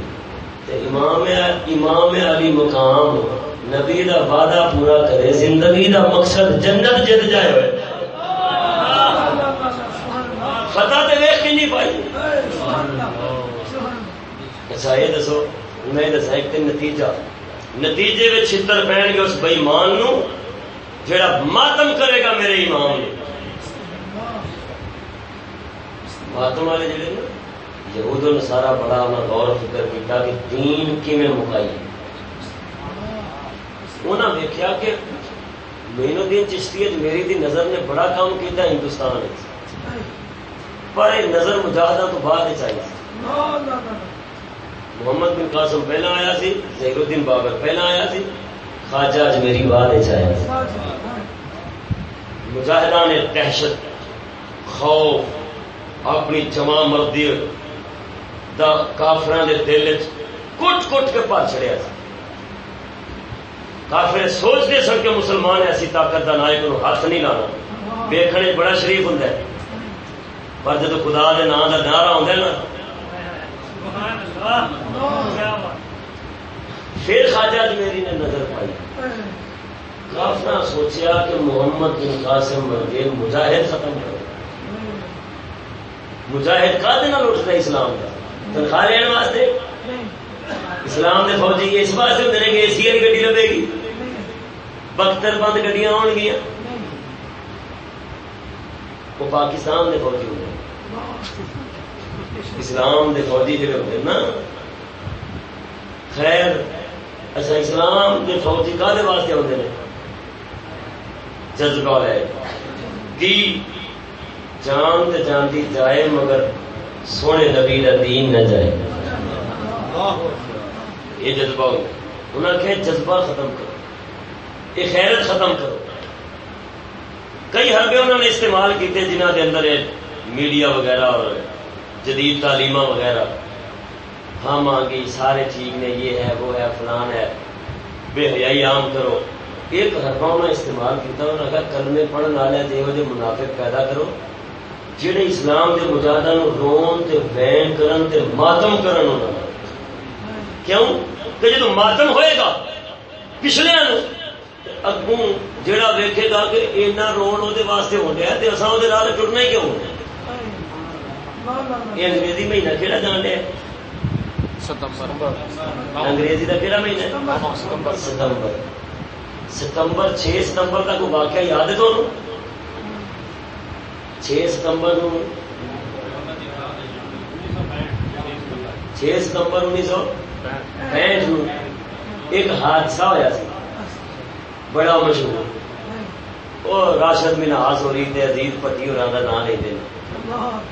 Speaker 1: امام امام علی مقام، نبی دا وعدہ پورا کرے، زندگی دا مقصد جنت جت جائے ہوئے۔ فتح تے ویخ کی نہیں پائی۔ اچھا یہ دسو، میں دسا ایک نتیجہ۔ نتیجے میں چھتر پہن گے اس بئیمان نو جڑا ماتم کرے گا میرے امام نے۔ ماتم والے جڑے نا یہود سارا بڑا انہیں غور و فکر کیا کہ دین کیویں مکائی انہیں دیکھا کہ مینو دین چشتی میری دی نظر نے بڑا کام کیا ہندوستان پر یہ نظر مجاہدہ تو بعد چاہیے محمد بن قاسم پہلا آیا سی زہر الدین بابر پہلا آیا سی۔ خواجہ اج میری بعد آیا مجاہدہ نے دہشت خوف اپنی جمع مردی دا کافران دے دل کٹ کٹ کے پا چڑیا تھا کافر سوچتے سن کہ مسلمان ایسی طاقت کا نائک ہاتھ نہیں لانا۔ ویکھنے بڑا شریف ہوں پر جب خدا دے نام کا نعرہ نا پھر خواجہ میری نے نظر پائی۔ کافر سوچیا کہ محمد بن قاسم ورگے مجاہد ختم کر مجاہد کا دن اٹھتا اسلام کا تنخواہ لینے واسطے؟ اسلام کے فوجی اس واسطے ہوتے ہیں کہ اے سی والی گڈی لبے گی۔ بختر بند گڈیاں آن گیا وہ پاکستان کے فوجی ہوتے اسلام کے فوجی جڑے ہوتے نا، خیر اچھا اسلام کے فوجی کا واسطے ہوتے ہیں جذبہ ہے۔ کی جان تے جانتی جائے مگر سونے نبی کا دین نہ جائے۔ یہ جذبہ ہو انہوں نے جذبہ ختم کرو۔ یہ خیرت ختم کرو۔ کئی حربے انہوں نے استعمال کیتے جنہ کے اندر میڈیا وغیرہ اور جدید تعلیم وغیرہ۔ ہاں مانگی سارے ٹھیک نے یہ ہے وہ ہے فلان ہے۔ بے حیائی عام کرو۔ ایک حربہ انہوں نے استعمال کیا انہوں نے کہا کلمے پڑھنے والے جو جو منافق پیدا کرو۔ جہے اسلام کے مجاہدہ رون تے وین کرن تے ماتم کرن انہوں کیوں؟ کہ جب ماتم ہوئے گا پچھلے اگوں جڑا ویکے گا کہ اینا رون وہ واسطے ہو رہا ہے اصا وہ ٹرنا ہی کیوں یہ انگریزی مہینہ کہڑا جان رہا انگریزی کا کہڑا مہینہ ستمبر. ستمبر. چھ ستمبر کا کوئی واقعہ یاد ہے تمہیں چھ ستمبر چھ ستمبر انیس سو پینٹ ایک حادثہ ہوا سی. بڑا مشہور. وہ راشد بھی ناس ہو رہی تھے عزیز پٹی اور نام لے دیں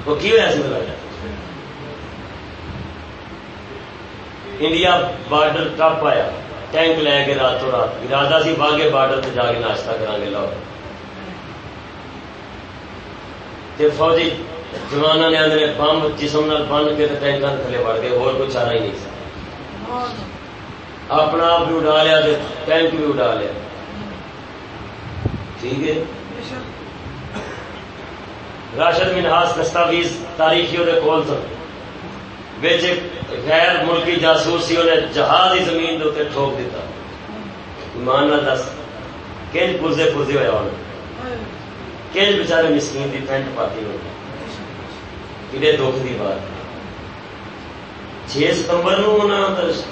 Speaker 1: وہ کی ہوا سی بتا انڈیا بارڈر کب آیا ٹینک لے کے راتوں رات ارادہ سی باغے بارڈر جا کے ناشتہ کرا گے لاہور فوجی جوانا نے آدھے بم جسم نال بن کے ٹینکر تھلے بڑھ گئے اور کوئی چارہ ہی نہیں سا اپنا آپ بھی اڈا لیا ٹینک بھی اڈا لیا ٹھیک ہے راشد منہاس دستاویز تاریخی کول تو غیر ملکی جاسوس سی انہیں جہاز ہی زمین کے اتنے ٹھوک دیتا ایمان نہ دس کنج پرزے پرزے ہوا انہیں کنج بچارے مسکین کی پینٹ پاتی ہوئی کہڑے دکھ کی بات؟ چھ ستمبر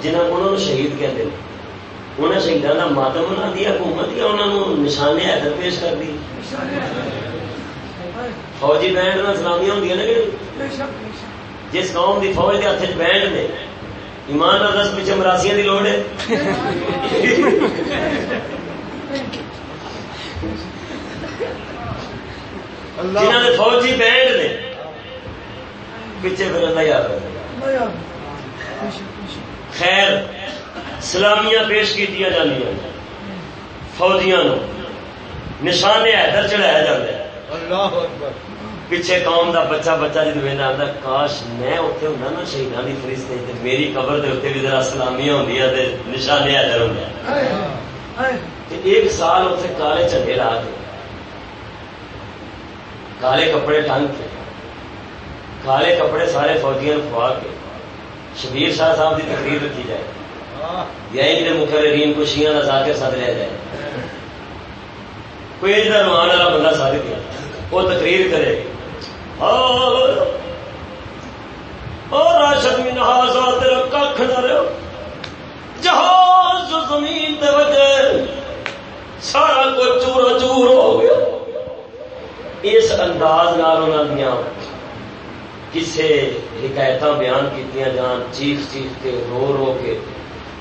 Speaker 1: جنہوں شہید کہتے ہیں انہیں شہیدان کا ماتم بنا دیا حکومت یا انہوں نے نشانے حیدر پیش کر دی؟ فوجی بینڈ سلامیاں ہوں نا جس قوم کی فوج کے ہاتھ بینڈ نے ایمان دس پیچھے مراسیاں کی لوڑ ہے۔ نے فوجی بینڈ نے پیچھے پھر اللہ یاد خیر سلامیاں پیش کی جی فوجیاں نشانے حیدر چڑھایا جاتا ہے۔ پیچھے قوم دا بچہ بچہ جی میں آتا کاش میں اتنے ہوں نا شہیدان کی فرشتے میری قبر دے اتنے بھی ذرا سلامیاں ہوں نشانے حیدر ہوں ایک سال اتنے کالے چنڈے لا کے۔ کالے کپڑے ٹنگ کے۔ کالے کپڑے سارے فوجیاں پوا کے۔ شبیر شاہ صاحب کی تقریر رکھی جائے۔ یہی کہ مقررین کو شیئر کا ذاکر ساتھ لیا جائے۔ کوئی اتنا روحان والا بندہ ساتھ گیا وہ تقریر کرے۔ اور راشد میں نہا تیرا کھ نہ رہو جہاز زمین دے وجہ سارا کچھ چور چور ہو گیا۔ اس انداز نال انہوں دیا کسے حکایت بیان کی جان چیخ چیخ کے رو رو کے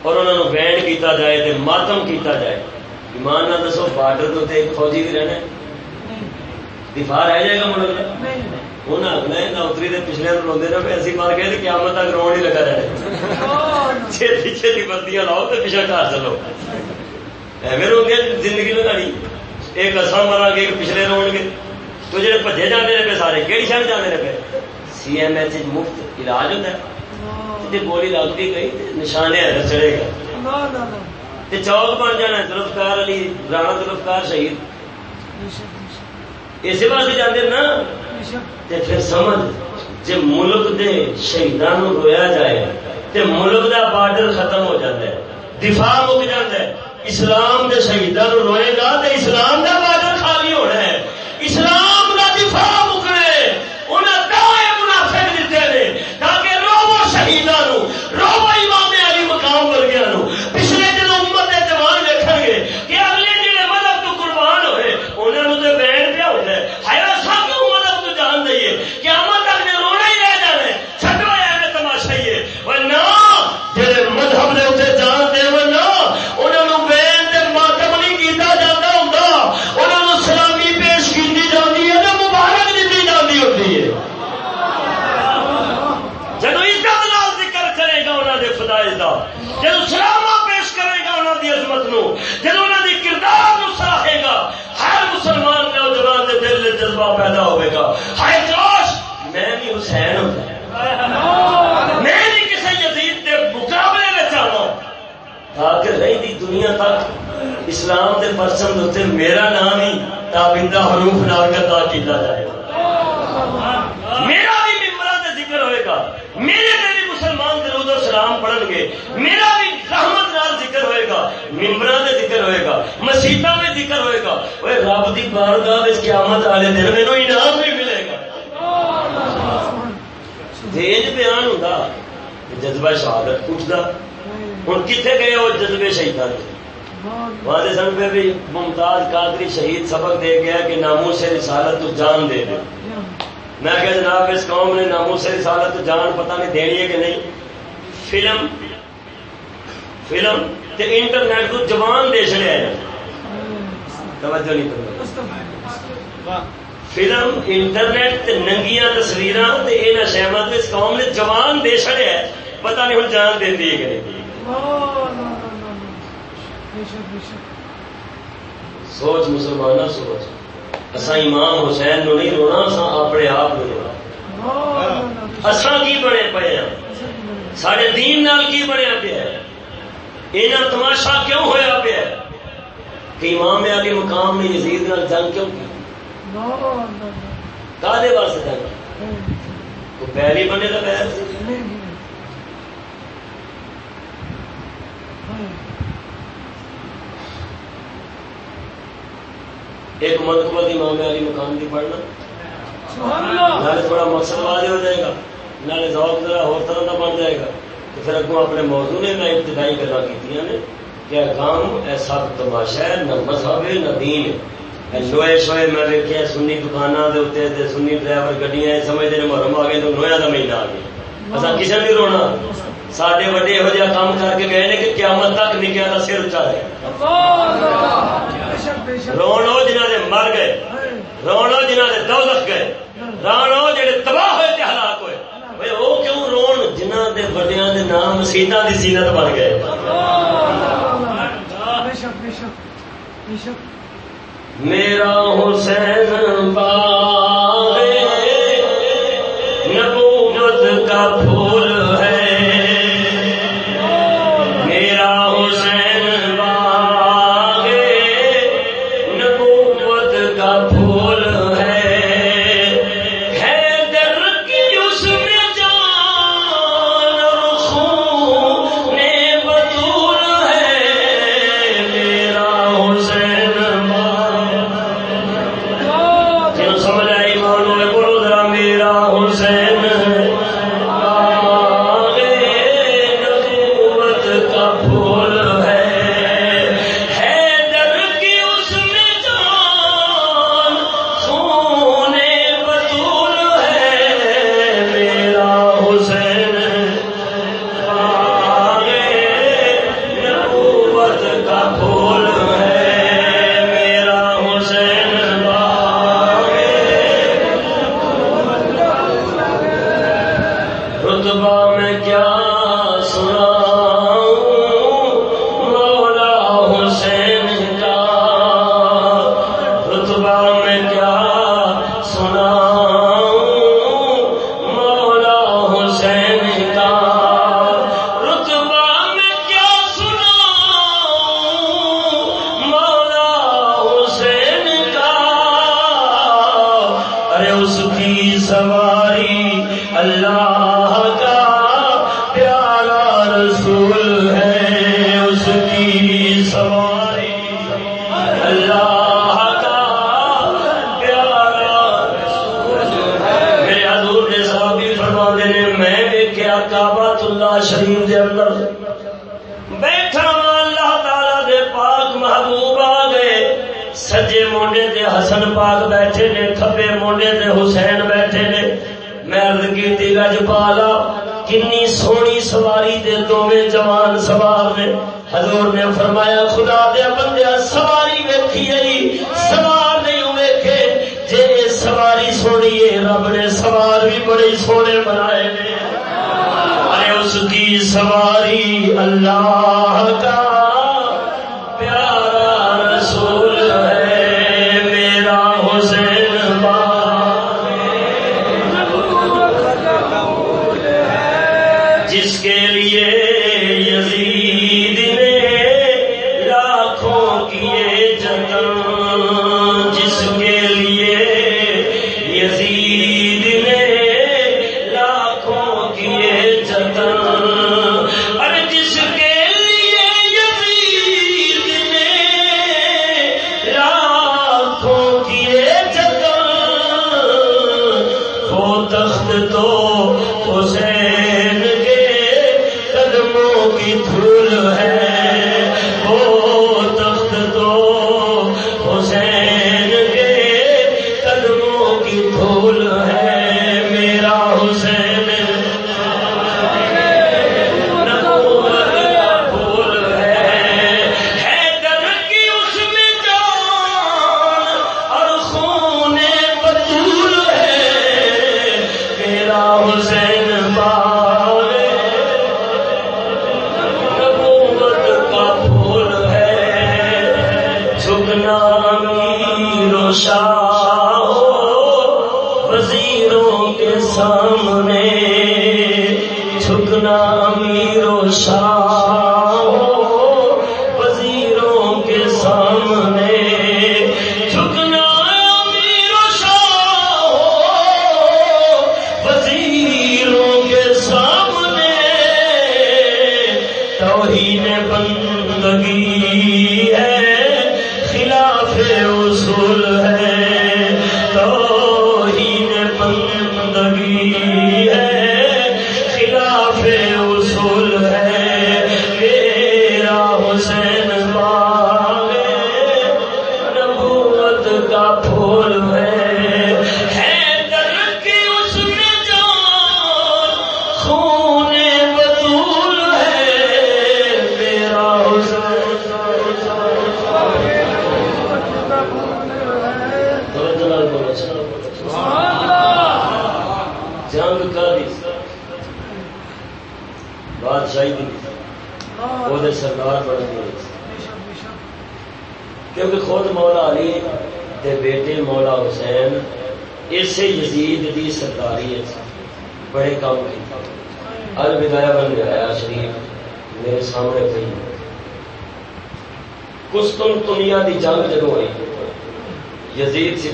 Speaker 1: اور انہوں نے کیتا جائے تے ماتم کیتا جائے۔ ایمان نہ دسو بارڈر تو ایک فوجی بھی رہنا دفاع رہ جائے گا ملک انہیں نہ اتری پچھلے گئے قیامت تک لگا رہے چھتی چھتی بندیاں لاؤ تو گھر چلو ایویں رو گیا زندگی لگانی ایک اصا گے پچھلے رو گے تو جڑے بجے جانے رہے سارے کہڑی شہر جانے رہے سی ایم ایچ مفت علاج ہوتا ہے گولی لگتی گئی نشانے چڑے گا چوک بن جانا دلفکار علی رانا دلفکار شہید اسی واسطے جاتے نا پھر سمجھ، جے ملک دے شہیدان رویا جائے تو ملک دا بارڈر ختم ہو جاتا ہے دفاع مک جاتا ہے اسلام دے شہیدان روئے گا تے اسلام دا بارڈر خالی ہونا ہے اسلام دا دفاع مکنے انہیں جب سلامہ پیش کرے گا انہوں کی عظمت نو جب انہوں کی کردار نو سراہے گا ہر مسلمان نوجوان کے دل میں جذبہ پیدا ہوئے گا ہائے کاش میں بھی حسین ہوں میں بھی کسی یزید کے مقابلے میں چاہوں تاکہ رہی دی دنیا تک، اسلام کے پرچم ہوتے میرا نام ہی تابندہ حروف نال کا کیتا جائے میرا بھی ممبرا کا ذکر ہوئے گا۔ میرے تے بھی مسلمان درود و سلام پڑھن گے۔ میرا بھی رحمت نال ذکر ہوئے گا۔ ممبرا کا ذکر ہوئے گا۔ مسیطا میں ذکر ہوئے گا۔ وہ رب کی بارگاہ قیامت والے دن میرے انعام بھی ملے گا۔ تیج بیان ہوتا جذبہ شہادت پوچھتا ہوں کتنے گئے وہ جذبے شہیدان وعدے سن پہ بھی ممتاز قادری شہید سبق دے گیا کہ ناموں سے رسالت تو جان دے دے۔ میں کہ جناب، اس قوم نے ناموں سے رسالت تو جان پتہ نہیں دینی ہے کہ نہیں۔ فلم فلم تے انٹرنیٹ تو جوان دے چڑیا ہے توجہ نہیں کرنا فلم، انٹرنیٹ تے ننگیاں تصویراں تے انہاں شہمت اس قوم نے جوان دے چڑیا ہے پتہ نہیں ہن جان دیندی ہے کہ نہیں۔ سوچ مسلمان سوچ۔ اصا امام حسین نو نہیں رونا اصا اپنے آپ رونا اصا کی بنے پے ہاں؟ سارے دین نال کی بنیا پیا یہاں تماشا کیوں ہوا پیا کہ امام علی مقام نے یزید نال جنگ کیوں کی؟ کالے واسطے جنگ؟ تو پہلی بنے کا پیر ایک منقبت امام علی مقام کی پڑھنا۔ نالے تھوڑا مقصد واضح ہو جائے گا۔ نالے ذوق ذرا اور طرح کا بن جائے گا۔ تو پھر اگوں اپنے موضوع نے میں ابتدائی گلا کی نے کہ کام ایسا تماشا ہے نہ مذہب ہے نہ دین ہے۔ لوہے شوئے میں ویکیا سنی دکانوں کے اتنے سنی ڈرائیور گڈیاں سمجھتے ہیں محرم آ گئے تو نویا کا مہینہ آ گیا اصا کسی نہیں رونا۔ سڈے وڈے یہو جہاں کام کر کے گئے نے کہ قیامت تک نکیا کا سر اچا ہے رونو جنہ دے مر گئے رونو جنہ دے دولت گئے رونو جڑے تباہ ہوئے تے ہلاک ہوئے بھائی وہ کیوں رون جنہ دے بڑیاں دے نام مسیطا دی زینت بن گئے میرا حسین باغ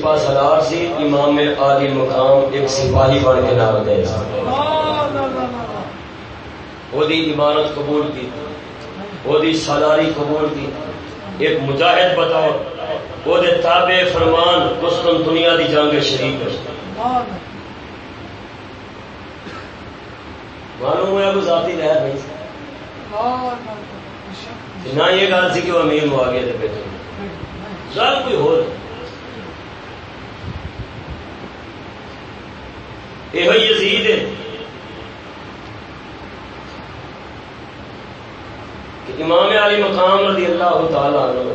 Speaker 1: سپاہ سالار سی امام عالی مقام ایک سپاہی بن کے نام گئے وہ دی عمارت قبول کی، وہ سالاری قبول کی۔ ایک مجاہد بتاؤ، وہ تابع فرمان کستم دنیا دی جنگ شریف معلوم ہوا کوئی ذاتی لہر نہیں نہ یہ گل سی کہ وہ امیر معاویہ دے بیٹے ظاہر کوئی ہو۔ یہ یزید ہے کہ امام علی مقام رضی اللہ تعالی عنہ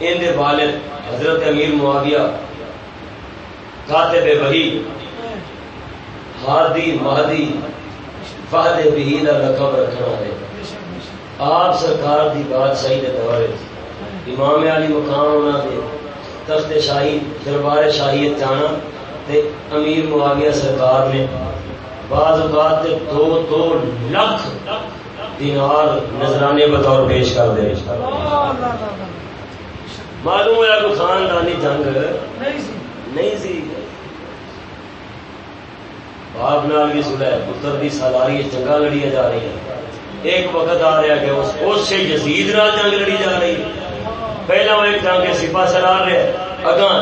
Speaker 1: ان دے والد حضرت امیر معاویہ کاتب وحی ہادی مہدی فہد بھی کا لقب رکھنا ہے آپ سرکار دی بادشاہی دے دور امام علی مقام انہاں دے تخت شاہی دربار شاہی جانا تے امیر معاویہ سرکار نے بعض اوقات دو دو لاکھ دینار نذرانے بطور پیش کر دے۔ معلوم ہوا کوئی خاندانی جنگ نہیں سی۔ باپ نال بھی سلح پتر دی سالاری جنگا لڑی جا رہی ہیں۔ ایک وقت آ رہا کہ اس سے یزید نال جنگ لڑی جا رہی۔ پہلا وہ ایک جنگ سپا سلار رہا اگاں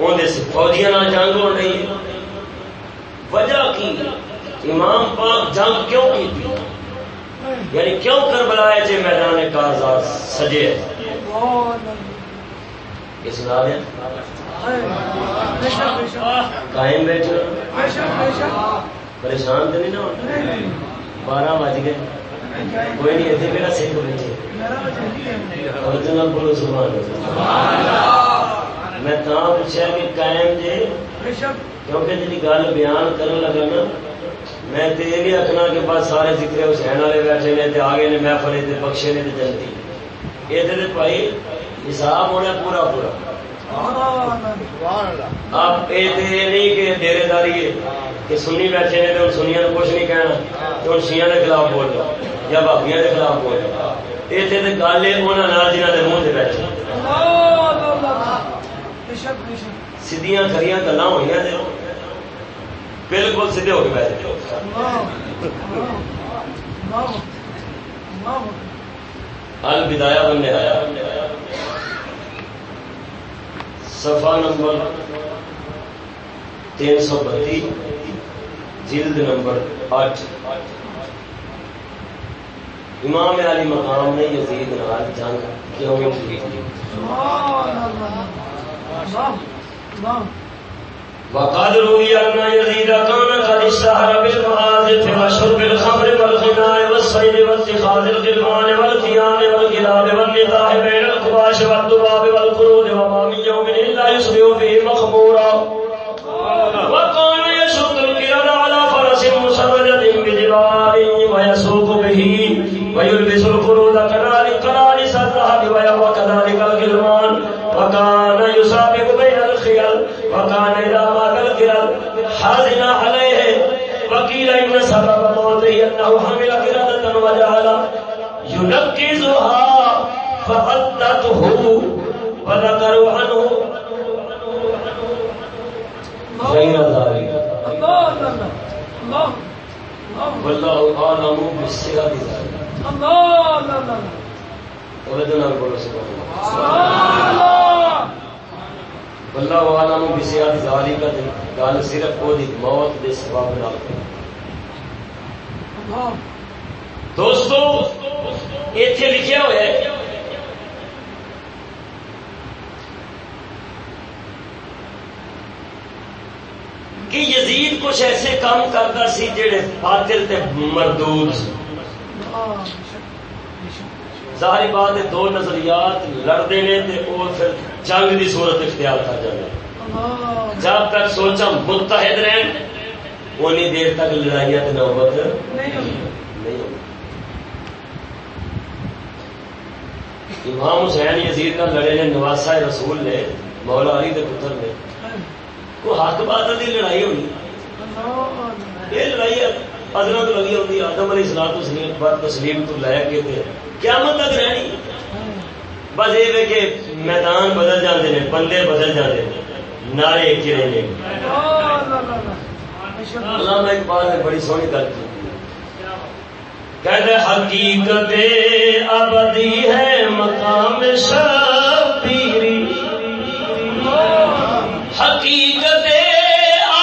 Speaker 1: اندر فوجیاں جنگ ہو رہی۔ ہے وجہ کی؟ امام پاک جنگ کیوں کی تھی؟ یعنی کیوں کربلا ہے جی میدان کارزار سجے؟ اس نال قائم بیٹھے۔ پریشان تو نہیں نا ہوتا بارہ بج گئے۔ کوئی نہیں، اتنے کہڑا سکھ بیٹھے جی۔ بولو سبحان اللہ میں تا پوچھا کہ قائم جی کیونکہ جی گل بیان کرن لگا نا، میں تو یہ نہیں آخنا کہ بس سارے ذکر حسین والے بیٹھے نے، تے آگے نے محفل بخشے نے، تے جلدی یہ تے بھائی، حساب ہونا پورا پورا۔ آپ یہ نہیں کہ ڈیری داری ہے کہ سنی بیٹھے نے تو سنیا نے کچھ نہیں کہنا، تو ہوں شیا کے خلاف بول رہا یا بھابیا کے خلاف بول رہا یہ تو گل ہے انہوں جنہ کے منہ سے بیٹھے سیدیاں کھڑیاں گلا ہوئی بالکل سیدھے ہو کے بیٹھے الوداع بننے آیا۔ صفحہ نمبر تین سو بتی، جلد نمبر آٹھ۔ امام علی مقام نے یزید نال جنگ کیوں کی؟ وقد روي أن يزيد كان قد اشتهر بالمعازف وشرب الخمر والغناء والصيد واتخاذ الغلمان والخيام والكلاب والنطاح بين القباش والدباب والقرود وما من يوم إلا يصبح فيه مخمورا وكان يشد القرد على فرس مسردة بجبال ويسوق به ويلبس القرود كذلك كرارس الذهب ويهوى كذلك الغلمان. وكان يسابق بين الخيل وكان إذا مات الكلب حازن عليه. وقيل إن سبب موته أنه حمل كردة وجعل ينقذها فقدته وذكروا عنه. غير ذلك. والله أعلم بالصيغة ذلك. الله الله الله ولدنا بولو سبحان الله بندہ والا نو کسی اداری کا گل صرف وہ موت کے سبب نال دوستو لکھا ہوا ہے کہ یزید کچھ ایسے کام کرتا سی جڑے باطل تے مردود ظاہری بات ہے دو نظریات لڑتے ہیں وہ پھر جنگ دی صورت اختیار کر جائے جب تک سوچا متحد رہن اونی دیر تک لڑائی نوبت نہیں امام حسین یزید کا لڑے نے نواسا رسول نے مولا علی کے پتر نے۔ وہ حق بات کی لڑائی ہوئی۔ یہ لڑائی ادرت لگی ہوتی آدم علیہ السلام تسلیم پر تسلیم تو لے کے قیامت تک رہنی بس یہ کہ میدان بدل جاتے ہیں بندے بدل جاتے ہیں نعرے ایک رہے علامہ اقبال نے بڑی سونی گل کی۔ کہتے حقیقت ابدی ہے مقام شبیری حقیقت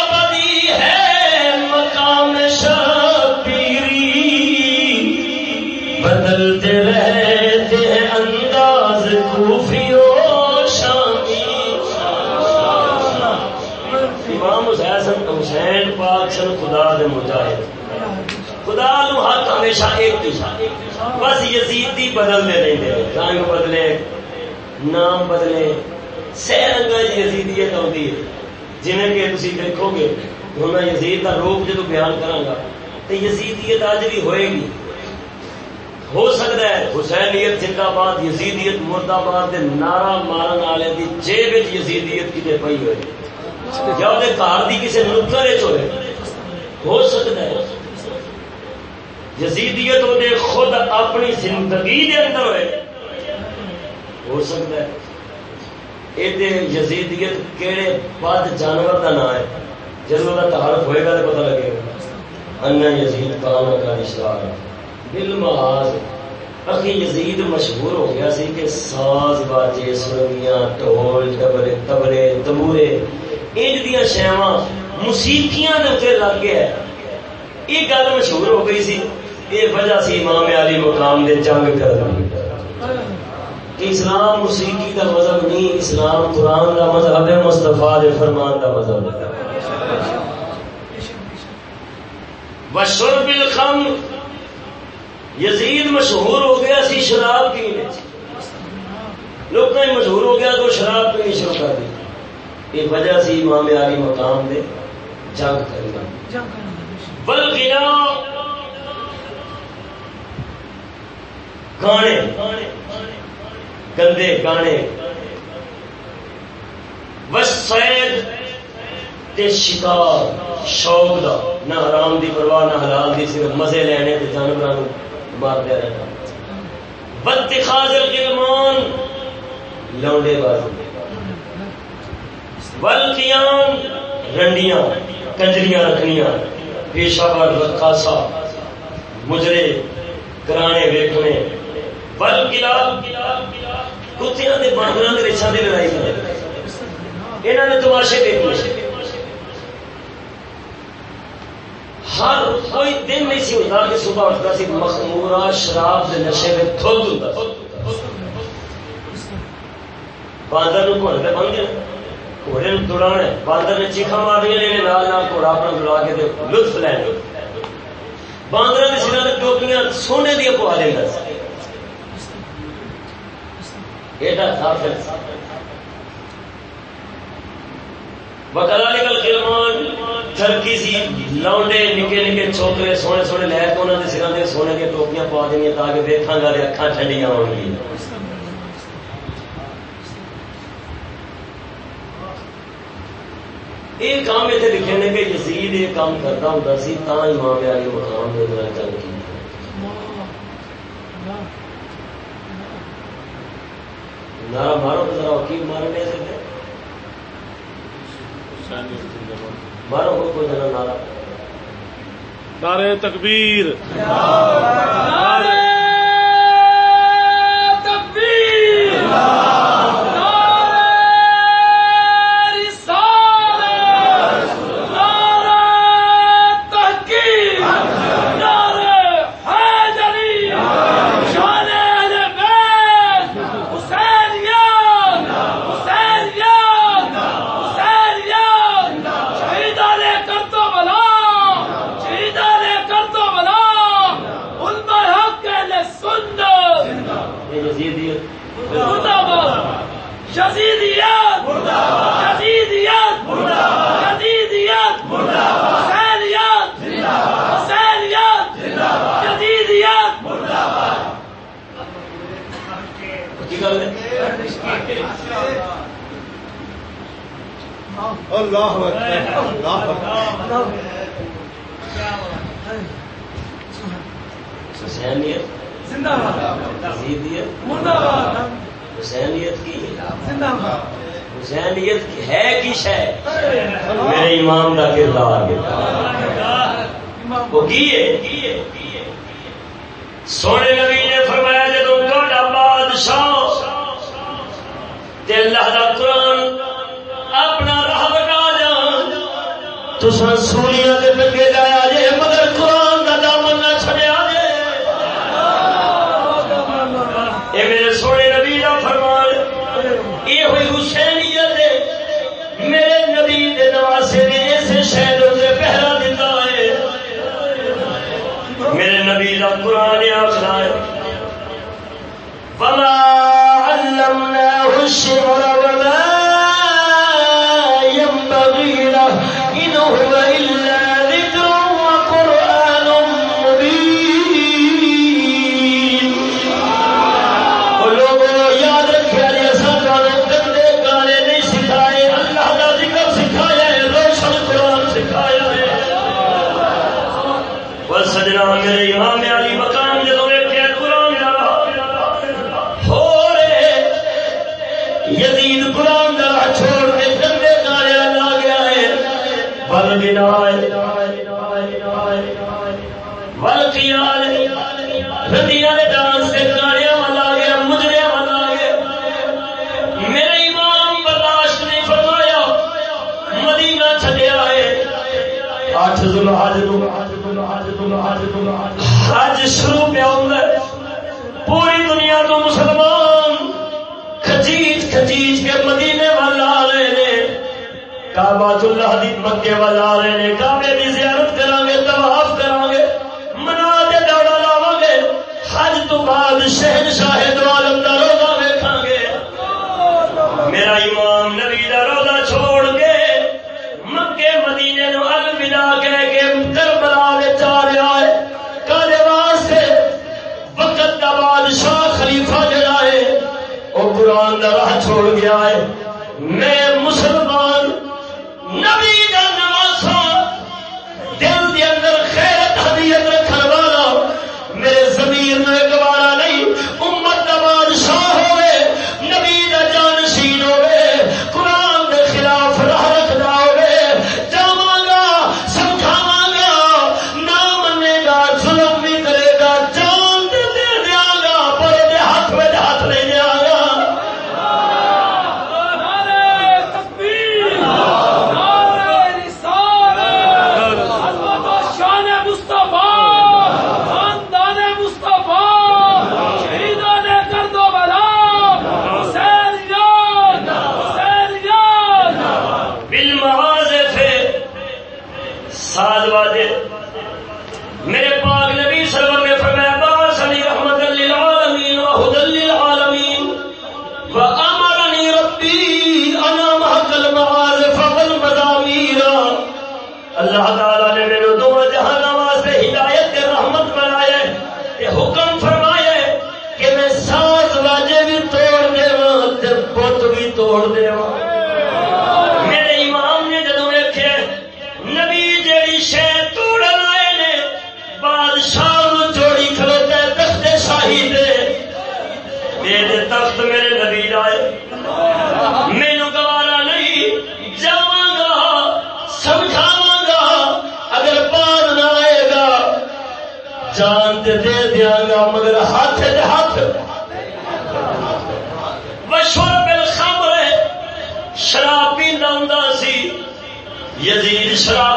Speaker 1: ابدی ہے، مقام شبیری۔ بدلتے رہتے ہیں انداز خوفی امام حسین حسین پاک سن خدا دے مجاہد۔ خدا نو حق ہمیشہ ایک ہی بس یزید بدلتے نہیں دے رنگ بدلے، نام بدلے۔ سہ رنگ یزیدیت آتی ہے جی کہ تھی دیکھو گے ہوں میں یزید کا روپ جدو بیان کرا تو یزیدیت اج بھی ہوئے گی۔ ہو سکتا ہے حسینیت زندہ باد، یزیدیت مرد آباد نعرہ مارن والے کی جیب یزیدیت کتنے پی ہوئے۔ یا وہ گھر کی کسی نکر ہوئے۔ ہو سکتا ہے یزیدیت وہ خود اپنی زندگی دے اندر ہوئے۔ ہو سکتا ہے۔ یزیدیت کہڑے بد جانور کا نام ہے۔ جب وہ تعارف ہوئے گا تو پتا لگے گا۔ ان یزید کان کا اشار دل محاذ اخی یزید مشہور ہو گیا سی کہ ساز باجے، سرنگیاں ٹول ڈبرے تبلے، تبورے۔ انج دیا شہواں موسیقیاں دے اتنے لگ گیا یہ گل مشہور ہو گئی سی۔ یہ وجہ سی امام علی مقام دے جنگ کر کہ اسلام موسیقی کا مذہب نہیں، اسلام قرآن کا مذہب ہے مستفا دے فرمان کا مذہب ہے۔ بشر بالخم یزید مشہور ہو گیا سی شراب پینے۔ لوگ مشہور ہو گیا تو شراب پینی شروع کر دی یہ وجہ سی امام علی مقام دے۔ جنگ کرنا۔ بل بلکہ گانے گندے گانے۔ تے شکار، شوق دا۔ نہ حرام دی پرواہ، نہ حلال دی، صرف مزے لینے تے جانوروں مار دیا رہنا۔ بد خاضر گلمان لونڈے بازی۔ ولقیام رنڈیاں، کنجریاں رکھنیاں۔ پیشہ ور رکھاسا مجرے کرانے ویکھنے۔ کتیاں دے لڑائی کرے انہوں نے تماشے ہر کوئی دن نہیں سی ہوتا کہ صبح اٹھتا سی مخمورا شراب کے نشے میں تھوڑ ہوتا باندر نو گھوڑے پہ بن گیا۔ گھوڑے دوڑا باندر نے چیخا مار دیا نال نال گھوڑا اپنا دوڑا کے لطف لین باندر کے سرا ٹوپیاں سونے دیا پوا دینا ایڈا نکل سی لونڈے، نکے نکے چھوکرے، سونے سونے کے انہوں نے سونے ٹوپیاں پا دیں تاکہ دیکھا گا ٹھنڈیاں ہو گئی یہ کام اتنے لکھے نے کہ یزید یہ کام کرتا ہوں سی تا امام علی مقام دے کی۔ نارا مارو تو ذرا وکیل مارنے سے مارو کو کوئی ذرا نارا۔
Speaker 2: نعرہ تکبیر۔
Speaker 3: نعرہ اللہ حسینیت حسینیت کی حسینیت کی ہے کی میرے امام کا کردار وہ سونے نبی نے فرمایا جب تا بادشاہ اللہ کا قرآن تو سوریا کے جا دے
Speaker 1: دیا گا، مگر ہاتھ ہاتھ۔ مشہور بل خبر شراب پی ہوں سی، یزید شراب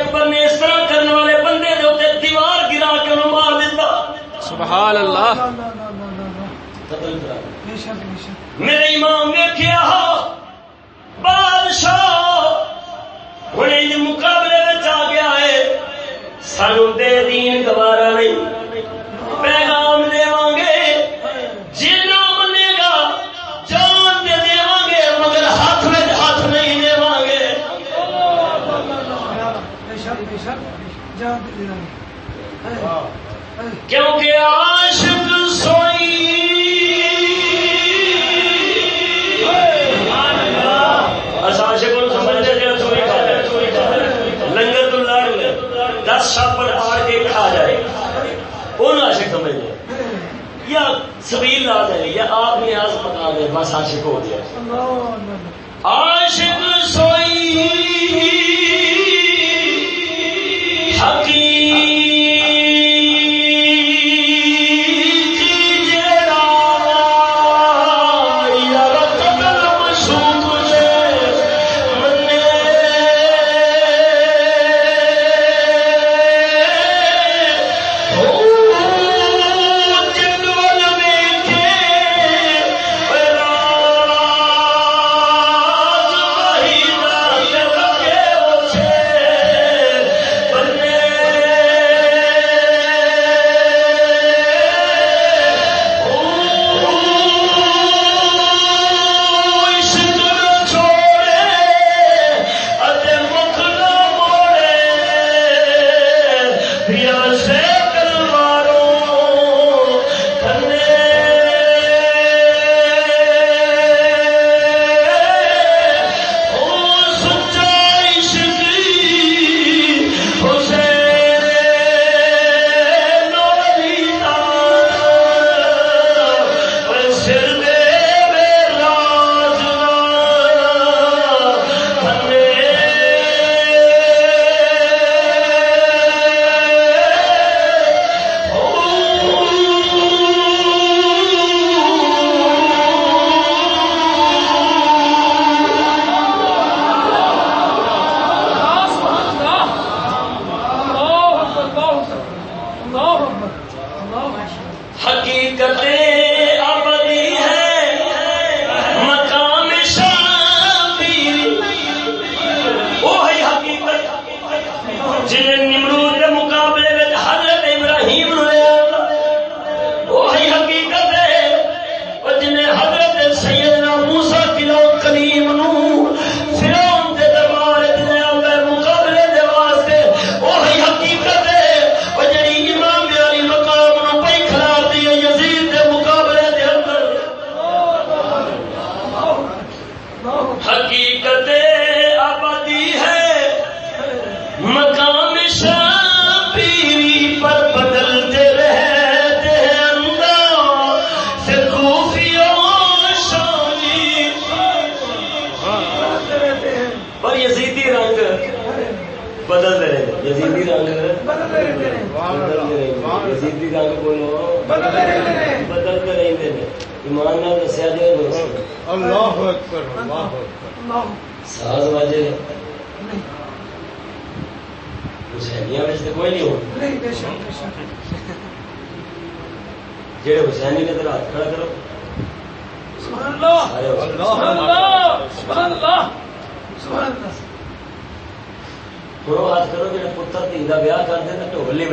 Speaker 1: اکبر نے اس طرح کرنے والے بندے دے اوتے دیوار گرا کے انہوں مار دیتا۔
Speaker 3: سبحان اللہ۔
Speaker 1: میرے امام نے کیا بادشاہ ہوں مقابلے آ گیا ہے۔ سانو دے دین گوارا نہیں۔ کیونکہ سوئی۔ دس کے کھا جائے۔ کون یا سبیل لا جائے، یا آپ نے پکا دے بس آشک ہو گیا۔ آشک سوئی۔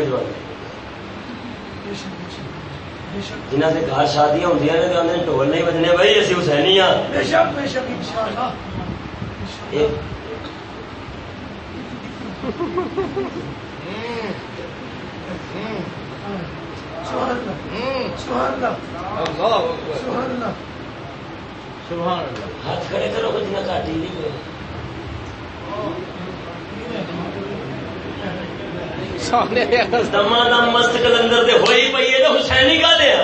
Speaker 1: بجوا جنہ کے گھر شادیاں ہوں نے تو آدھے ٹول نہیں بجنے بھائی اسی حسینی ہاں ہاتھ کھڑے کرو کچھ نہ کاٹی نہیں دما دم مست کلندر تے ہوئی پئی ہے حسینی کا دیا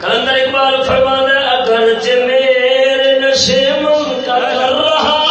Speaker 1: کلندر اقبال فرمان اگر میرے نشے من کر رہا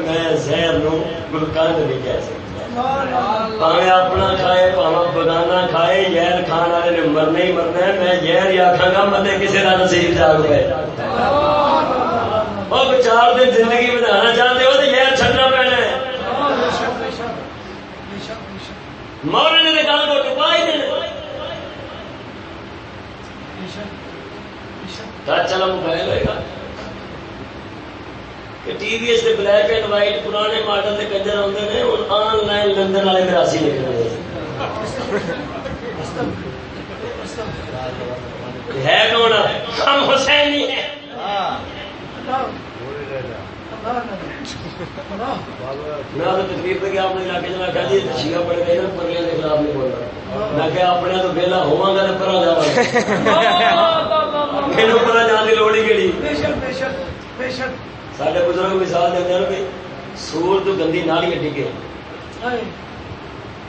Speaker 1: میں زہر نو گلکند نہیں کہہ سکتا۔ پاوے اپنا کھائے پاوا بگانا کھائے، زہر کھان والے نے مرنا ہی مرنا ہے۔ میں زہر ہی آخا گا مطلب متے کسی کا نصیب جاگ گئے وہ چار دن زندگی بتانا چاہتے ہو تو زہر چڈنا پینا ہے۔ نے گل کو ٹپا ہی دینا چلا موبائل ہوئے گا۔ ٹی وی ایس کے بلیک اینڈ وائٹ پرانے ماڈل کے کنجر آتے ہیں ہوں آن لائن لندن والے مراسی لکھ رہے ہیں ہے کون؟ ہم حسین ہی ہے میں تقریب پہ گیا، اپنے علاقے میں کہا جی شیعہ پڑ گئے نا پرلے کے خلاف نہیں بول رہا۔ میں کہ اپنے تو ویلا ہوا گا پرا جا میرے پرا جان کی لوڑ ہی کہڑی سارے بزرگ مثال دیں کہ سور تو گندی نالی ڈگے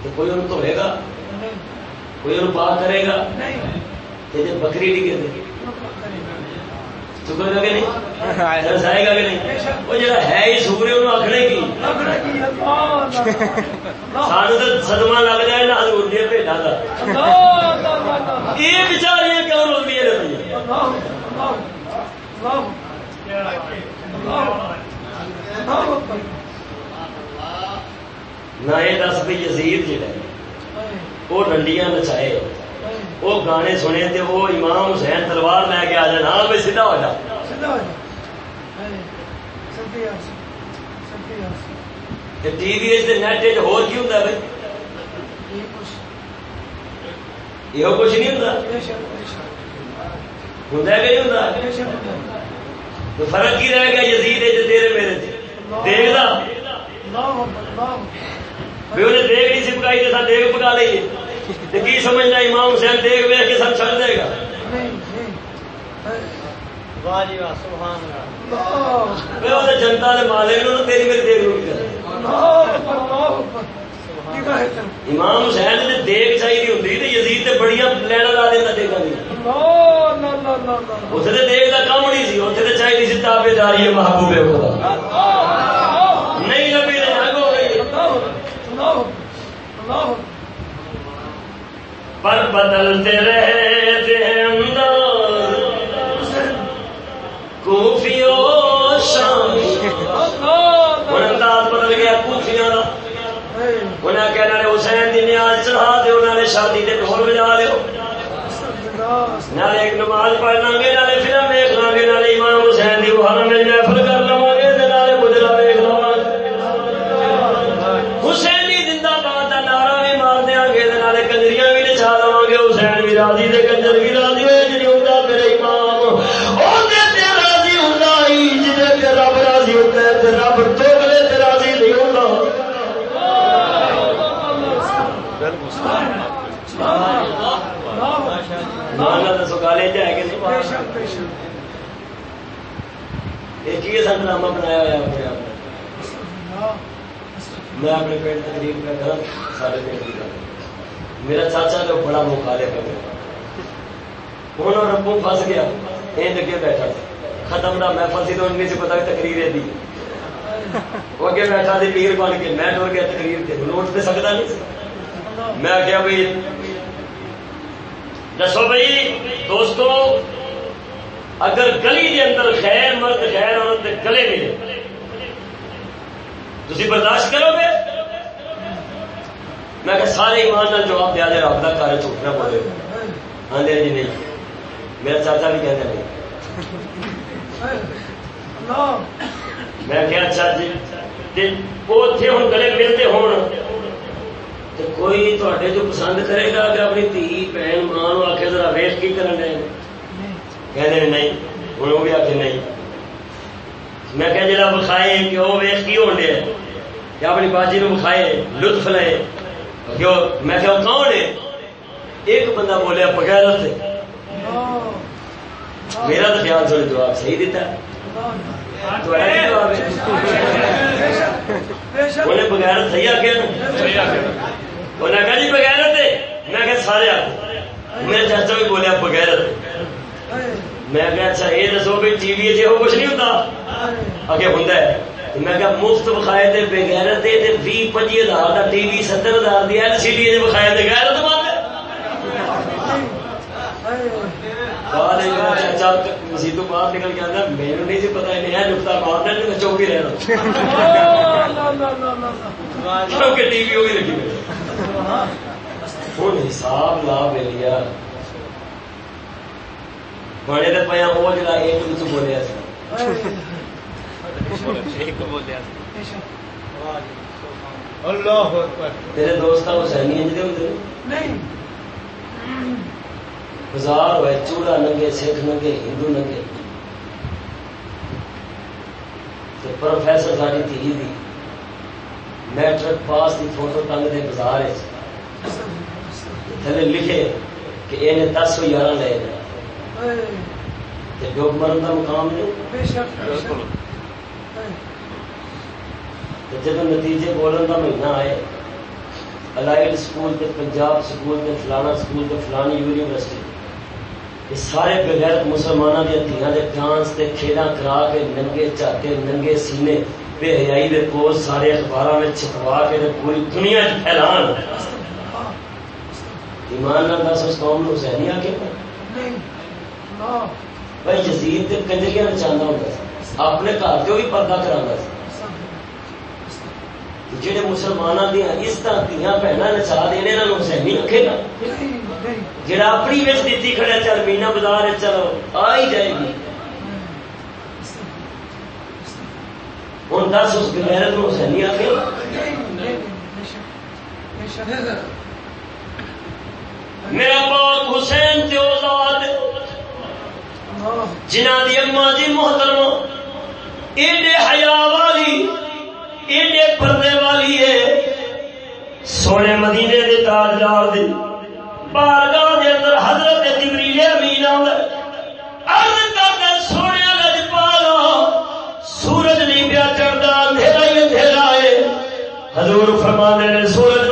Speaker 1: تو کوئی انہوں دھوے گا؟ کوئی انہوں پاک کرے گا؟ جب بکری ڈگے چکر گا۔ کہ نہیں؟ رسائے گا کہ نہیں؟ وہ جڑا ہے ہی سکرے انہوں آخنے کی۔ سانو تو سدما لگ جائے نہ اڈے بھیٹا کا یہ روی نہ یہ دس بھی یزید جہا وہ ڈنڈیاں نچائے وہ گانے سنے تھے وہ امام حسین تلوار لے کے آ جانا ہاں بھائی سیدھا ہو جا ٹی وی نیٹ ہو بھائی یہ کچھ نہیں ہوتا ہوتا تو فرق کی رہ گیا؟ یزید ہے جو تیرے میرے دیکھ دا۔ بھی انہیں دیکھ نہیں سی پکائی تو دیکھ پکا لیے تو کی سمجھنا امام حسین دیکھ ویخ کے سب چھڑ دے گا۔ جنتا نے مالے تیری میری دیکھ روک امام حسین نے دیکھ چاہیے ہوتی تو یزید تے بڑی لینا لا دیتا دیکھا نہیں۔ اتنے دیکھ کا کام نہیں سی اتنے تو چاہیے سی تابے داری محبوب خدا نہیں نبی نے جنگ ہو گئی پر بدلتے رہتے ہیں اندر۔ دی دو شادی کے ڈھول بجا لو نالے ایک نماز پڑھ لیں گے نالے فلم دیکھ لیں گے نالے امام حسین دی بہار میں محفل کر لوا گے نالے مجرا دیکھ لو حسینی زندہ باد نعرہ بھی مار دیا گے نالے کنجریاں بھی نچا لوا گے حسین بھی راضی دے کنجر بھی راضی ہوئے جی ہوتا میرے امام راضی ہوتا جی رب راضی ہوتا ہے رب توگلے تے راضی نہیں ہوتا مانا تو سکالے جائے گے ایک ہی سن ڈرامہ بنایا ہوا اپنے آپ میں۔ اپنے پینٹ تقریب میں کرا سارے پینٹ کی میرا چاچا تو بڑا مخالف ہے ہوں ربو پھنس گیا یہ لگے بیٹھا۔ ختم نہ محفل سی تو ان سے پتا تقریر دی۔ وہ اگے بیٹھا سی پیر بن کے میں ڈر گیا تقریر نوٹ دے سکتا نہیں۔ میں کیا بھائی دسو بھائی دوستو اگر گلی کے اندر خیر مرد خیر عورت کے گلے ملے تھی برداشت کرو گے؟ میں کہ سارے ایمان کا جواب دیا جائے کا کار چھوٹنا پڑے ہاں جی جی نہیں۔ میرا چاچا بھی کہتے نہیں۔ میں کیا اچھا جی اتنے ہوں گلے ملتے ہون۔ تو کوئی تے جو پسند کرے گا کہ اپنی دھی بہن ماں آ کے ذرا ویٹ کی کرن نہیں ہوں وہ بھی آ کے نہیں۔ میں کہ جا بخائے کہ وہ ویٹ کی ہو دے؟ یا اپنی باجی نو بخائے لطف لے۔ کیوں؟ میں کہ کون ہے؟ ایک بندہ بولیا بغیر میرا تو خیال تھوڑی جواب صحیح دیتا ہے۔ انہیں بغیر صحیح آ گیا انہیں کہا جی بغیر میں کہ سارے میرے چاچا بھی بولیا بغیر میں کہ اچھا یہ دسو بھی ٹی وی سے وہ کچھ نہیں ہوتا۔ اگے ہوں میں کہ مفت بخائے تے بغیر تے پچی ہزار کا ٹی وی ستر ہزار دی ایل سی ڈی بخائے تے غیر تو بات چاچا مسیح تو باہر نکل کے آتا میرے نہیں سی پتا نہیں نکتا مارنا میں چوکی رہنا کیونکہ ٹی وی وہی لگی۔ ہوں حساب لا بے لیا بڑے تو پیا وہ ایک بولیا تیرے دوست حسینی انجتے ہوتے بازار ہوئے چوڑا ننگے سکھ ننگے ہندو ننگے۔ پروفیسر ساری تھی میٹرک پاس کی فوٹو ٹنگ دے بازار تھلے لکھے کہ یہ دس سو گیارہ لے ڈوب مرن کا مقام نہیں جب نتیجے بولن کا مہینہ آئے الائڈ سکول کے پنجاب سکول کے فلانا سکول کے فلانی یونیورسٹی یہ سارے بغیر مسلمانوں دیا دیا کے ڈانس کے کھیلا کرا کے ننگے چاٹے ننگے سینے بے حیائی دے پوسٹ سارے اخبار میں چھپوا کے پوری دنیا پھیلان ایمان نہ دس، اس قوم نے حسینی آ کے بھائی جزید کنجریاں نچانا ہوتا اپنے گھر سے بھی پردہ کرا جہے مسلمانوں دیا اس طرح دیا بہن نچا دینے یہاں حسینی رکھے گا۔ جڑا اپنی وچ دیتی کھڑا چل مینا بازار چلو، آ ہی جائے گی۔ ہوں دس اس غیرت کو حسینی آ کے میرا پاک حسین جو ذات جنہ دی اما جی محترم ایڈے حیا والی، ایڈے پردے والی ہے۔ سونے مدینے دے تاجدار دی بارگاہ دے اندر حضرت جبریل امین عرض حضور فرمانے نے سورج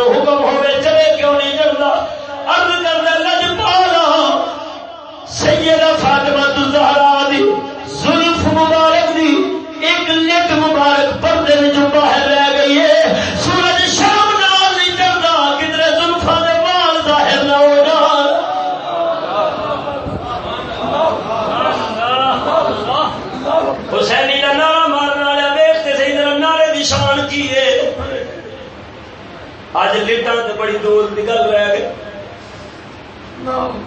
Speaker 1: کرکٹاں بڑی دور گل رہ گئی۔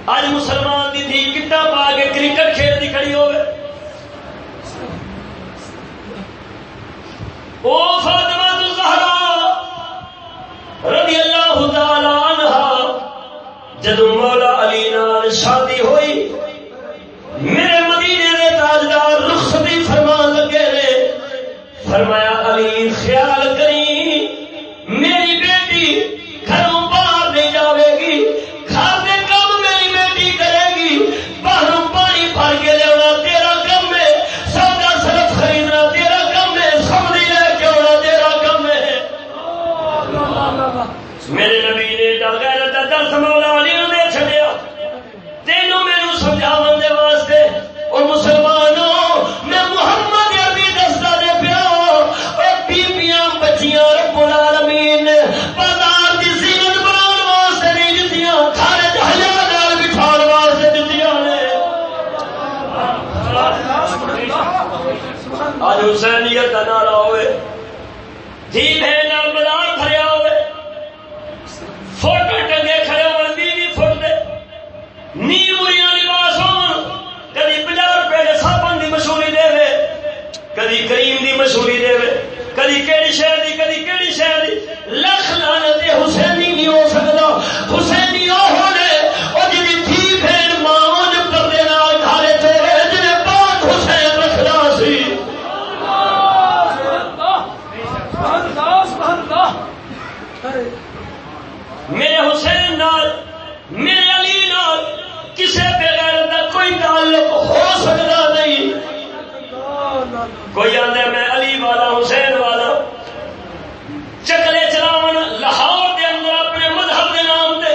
Speaker 1: اج مسلمان کی دھی کٹا پا کے کرکٹ کھیل کی کھڑی ہوگی او فاطمہ الزہرا رضی اللہ تعالی عنہ جدو مولا علی نال شادی ہوئی میرے مدینے دے تاجدار رخصتی فرمان لگے نے فرمایا کوئی آدھا میں علی والا حسین والا چکلے چلاون لاہور دے اندر اپنے مذہب دے نام دے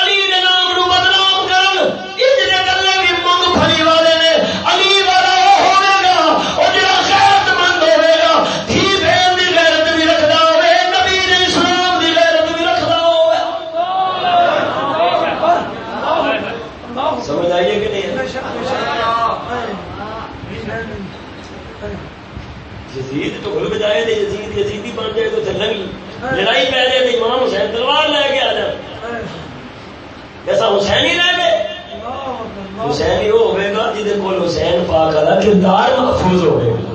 Speaker 1: علی دے نام نو بدنام کرن انج دے گلے بھی منگ پھلی والے نے علی والا وہ ہوے گا او جڑا غیرت مند ہوے گا تھی بہن دی غیرت بھی رکھدا ہوے نبی دے اسلام دی غیرت بھی رکھدا ہوے سمجھ آئیے کہ نہیں یزید تو گل بجائے تھے یزید یزیدی بن جائے تو چلیں گی لڑائی پہ جائے تو امام حسین تلوار لے کے آ جائے جیسا حسین ہی رہ گئے حسین ہی وہ ہوئے گا جہد کو حسین پاک والا کردار محفوظ ہوئے گا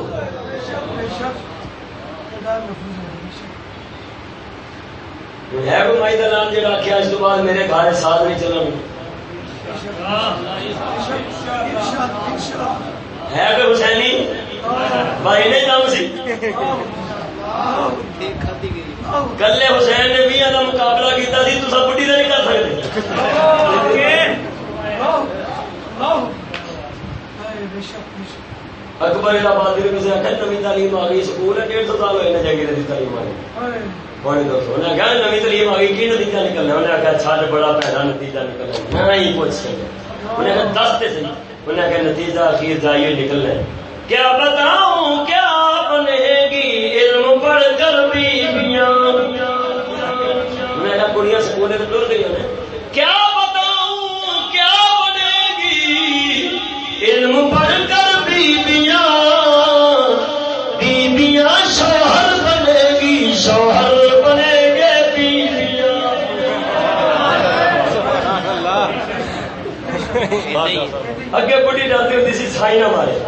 Speaker 1: ہے کوئی مائی دلال جہاں آخیا اس کے بعد میرے گھر ساتھ نہیں چلن ہے کوئی حسینی بھائی نے کام سی کلے حسین نے بھی کا مقابلہ کیا سی تو سب بڑھی کا نہیں کر سکتے اکبر آباد کسی آخر نوی تعلیم آ گئی سکول ہے ڈیڑھ سو سال ہوئے جگہ تعلیم آ گئی۔ ہوں دسو انہیں کہا نوی تعلیم آ گئی کی نتیجہ نکلنا انہیں آخیا چھڈ بڑا پیڑا نتیجہ نکلنا میں ہی پوچھ سکے انہیں کہا دس تے صحیح انہیں کہا نتیجہ اخیر جائیے نکلنا ہے۔ کیا بتاؤں کیا بنے گی علم پڑھ کر بیویاں انہیں کہا کڑیاں سکول میں ٹر گئی انہیں اگے بڑی ڈالتی ہوتی سی سائی نہ مارے۔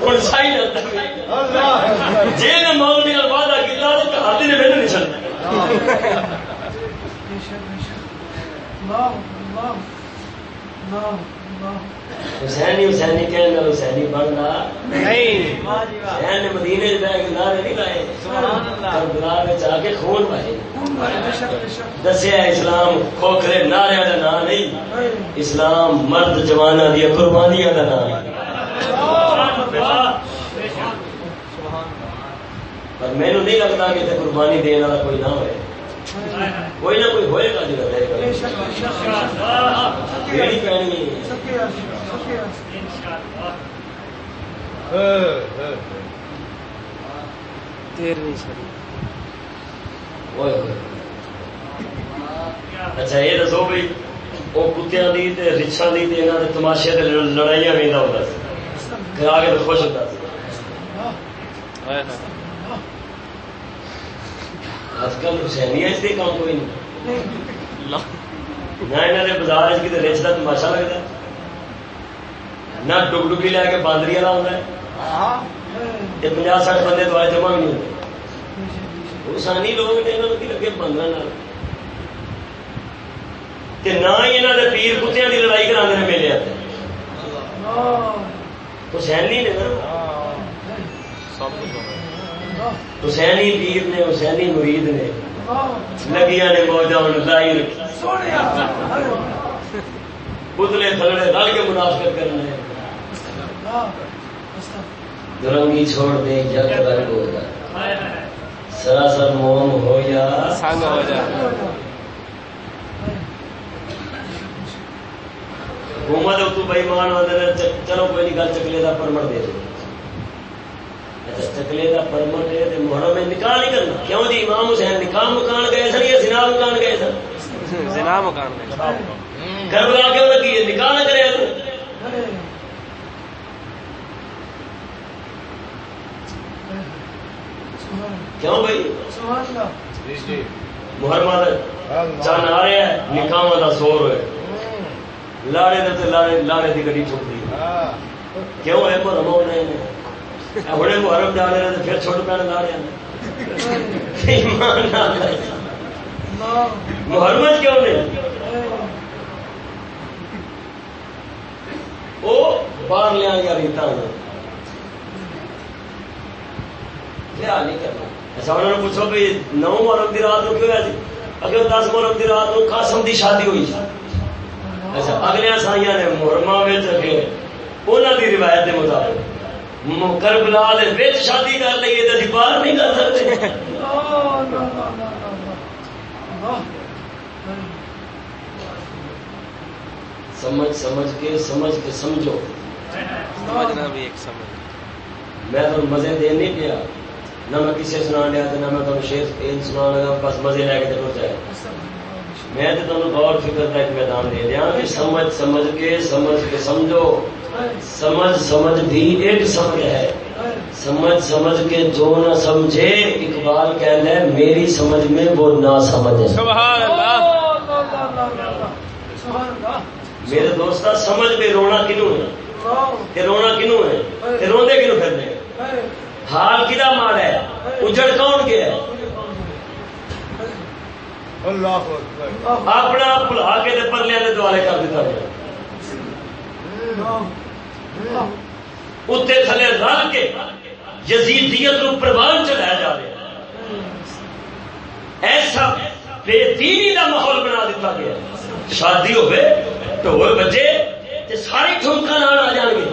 Speaker 1: ہوں سائی جی نے مولوی نے وعدہ کیا تو ہاتھی نے میرے نہیں چڑھنا حسینی حسینی کہنے حسینی بننا حسین نے مدینے بہ کے نعرے نہیں لائے۔ کربلا میں آ کے خون دسیا اسلام کھوکھرے نعرے کا نام نہیں۔ اسلام مرد جوانا دیا قربانیاں کا نام پر مینو نہیں لگتا کہ قربانی دینے والا کوئی نہ ہوئے۔ کوئی نہ کوئی ہوئے گا جو رہے گا اچھا یہ دسو بھائی وہ کتیا کی تماشے لڑائیاں وہدا ہوتا آ کے تو خوش ہوتا اج کل حسینیا اس کام کوئی نہیں۔ نہ یہاں کے بازار کتنے رچ کا تماشا لگتا نہ ڈگ ڈگی لے کے باندری والا ہوتا ہے۔ یہ پناہ سٹھ بندے دوائے جمع بھی نہیں ہوتے حسانی لوگ نے یہاں کی لگے باندر نہ ہی یہاں کے پیر کتیا کی لڑائی کرا میلے آتے۔ حسینی نے حسینی پیر نے حسینی مرید نے۔ لگیا نے موجہ لائی رکھی پتلے تھلڑے رل کے منافقت کرنے درنگی چھوڑ دے جگ رنگ ہو جائے۔ سراسر موم ہو یا
Speaker 2: سنگ ہو جائے
Speaker 1: حکومت بئیمان آدھے چلو کوئی نہیں گل چکلے کا پرمٹ دے دو۔ چکلے کا پرمٹ ہے تو محرم نکاح نہیں کرنا۔ کیوں جی امام حسین نکاح مکان گئے سن یا زنا مکان گئے سن؟
Speaker 2: زنا مکان گئے
Speaker 1: کربلا کیوں لگی ہے نکاح نہ کرے کیوں بھائی؟ محرم چند آ رہے ہیں نکاح کا سور ہے لاڑے لاڑے لاڑے کی گڈی ٹھک دی کیوں ہے؟ محرم ہونے بڑے محرم ڈالے رہے پھر چھوٹ پہ لاڑے محرم کیوں نہیں وہ باہر لیا گیا ریتا لیا نہیں کرنا اچھا انہوں نے پوچھو بھی نو محرم کی رات کیوں ہے اگر دس محرم کی رات کو قاسم کی شادی ہوئی اچھا اگلے سائیاں نے انہوں کی روایت کے مطابق کربلا شادی کر لیے تو باہر نہیں کر سکتے سمجھ سمجھ کے سمجھ کے سمجھو
Speaker 2: سمجھنا بھی ایک سمجھ
Speaker 1: میں تو مزے دے نہیں پیا نہ میں کسی سنا لیا نہ میں تمہیں شیر سنا لگا بس مزے لے کے چلو جائے میں تو تمہیں غور فکر کا ایک میدان دے دیا کہ سمجھ سمجھ کے سمجھ کے سمجھو سمجھ سمجھ بھی ایک سمجھ ہے۔ سمجھ سمجھ کے جو نہ سمجھے اقبال کہنا ہے میری سمجھ میں وہ نہ سمجھ ہے
Speaker 2: سبحان اللہ۔
Speaker 1: میرے دوست سمجھ میں رونا کنو ہے؟ کہ رونا کنو ہے؟ روندے کنو پھرنے؟ حال کدا مار ہے؟ اجڑ کون گیا ہے؟ اپنا بلا کے پرلے کے دوارے کر دیتا گیا اتنے تھلے رل کے یزیدیت نو پروان چلایا جا رہا ایسا بے دینی کا ماحول بنا دیتا گیا۔ شادی ہوئے ڈول بجے تے سارے ٹھمکا نال آ جان گے۔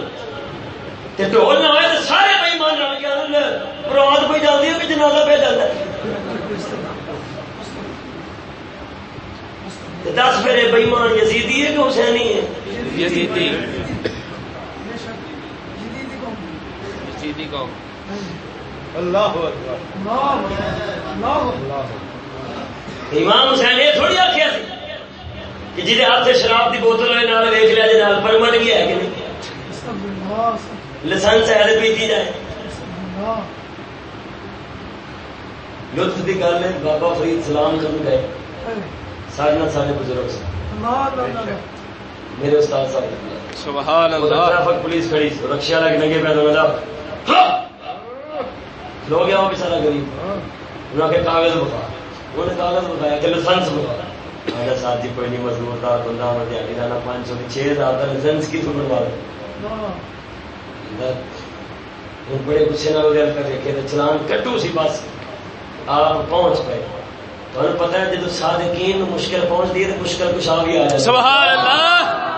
Speaker 1: تے ڈول نہ ہوئے تو سارے بےمان آ گیا۔ پرواد پہ جاتی ہے جنازہ پہ جاتا ہے؟ دس میرے بےمان یزیدی ہے کہ حسینی ہے؟
Speaker 2: یزیدی۔ یزیدی قوم۔
Speaker 4: اللہ
Speaker 1: امام حسین یہ تھوڑی آخیا سی کہ جی ہاتھ شراب کی بوتل ہوئے نال ویچ لیا جی پرمٹ بھی ہے کہ نہیں۔ لسنس ہے پیتی جائے۔ لطف کی گل ہے بابا فرید سلام کرنے گئے۔ سارے سارے بزرگ میرے استاد صاحب۔
Speaker 2: سبحان اللہ۔
Speaker 1: پولیس کھڑی رکشا لگ نگے پہ تو لو گیا وہ بچارا غریب انہوں نے کاغذ بتا انہوں نے کاغذ بتایا کہ لسنس بتا میرا ساتھ جی کوئی نہیں مزدور دار بندہ ہو دیہی لانا پانچ سو چھ ہزار کا لائسنس کی تو بنوا دو۔ بڑے غصے نہ گل کر رکھے تو چلان کٹو سی بس۔ آپ پہنچ پائے تمہیں پتا ہے جب صادقین مشکل پہنچتی ہے، تو مشکل کچھ آ بھی آ جائے
Speaker 2: سبحان اللہ!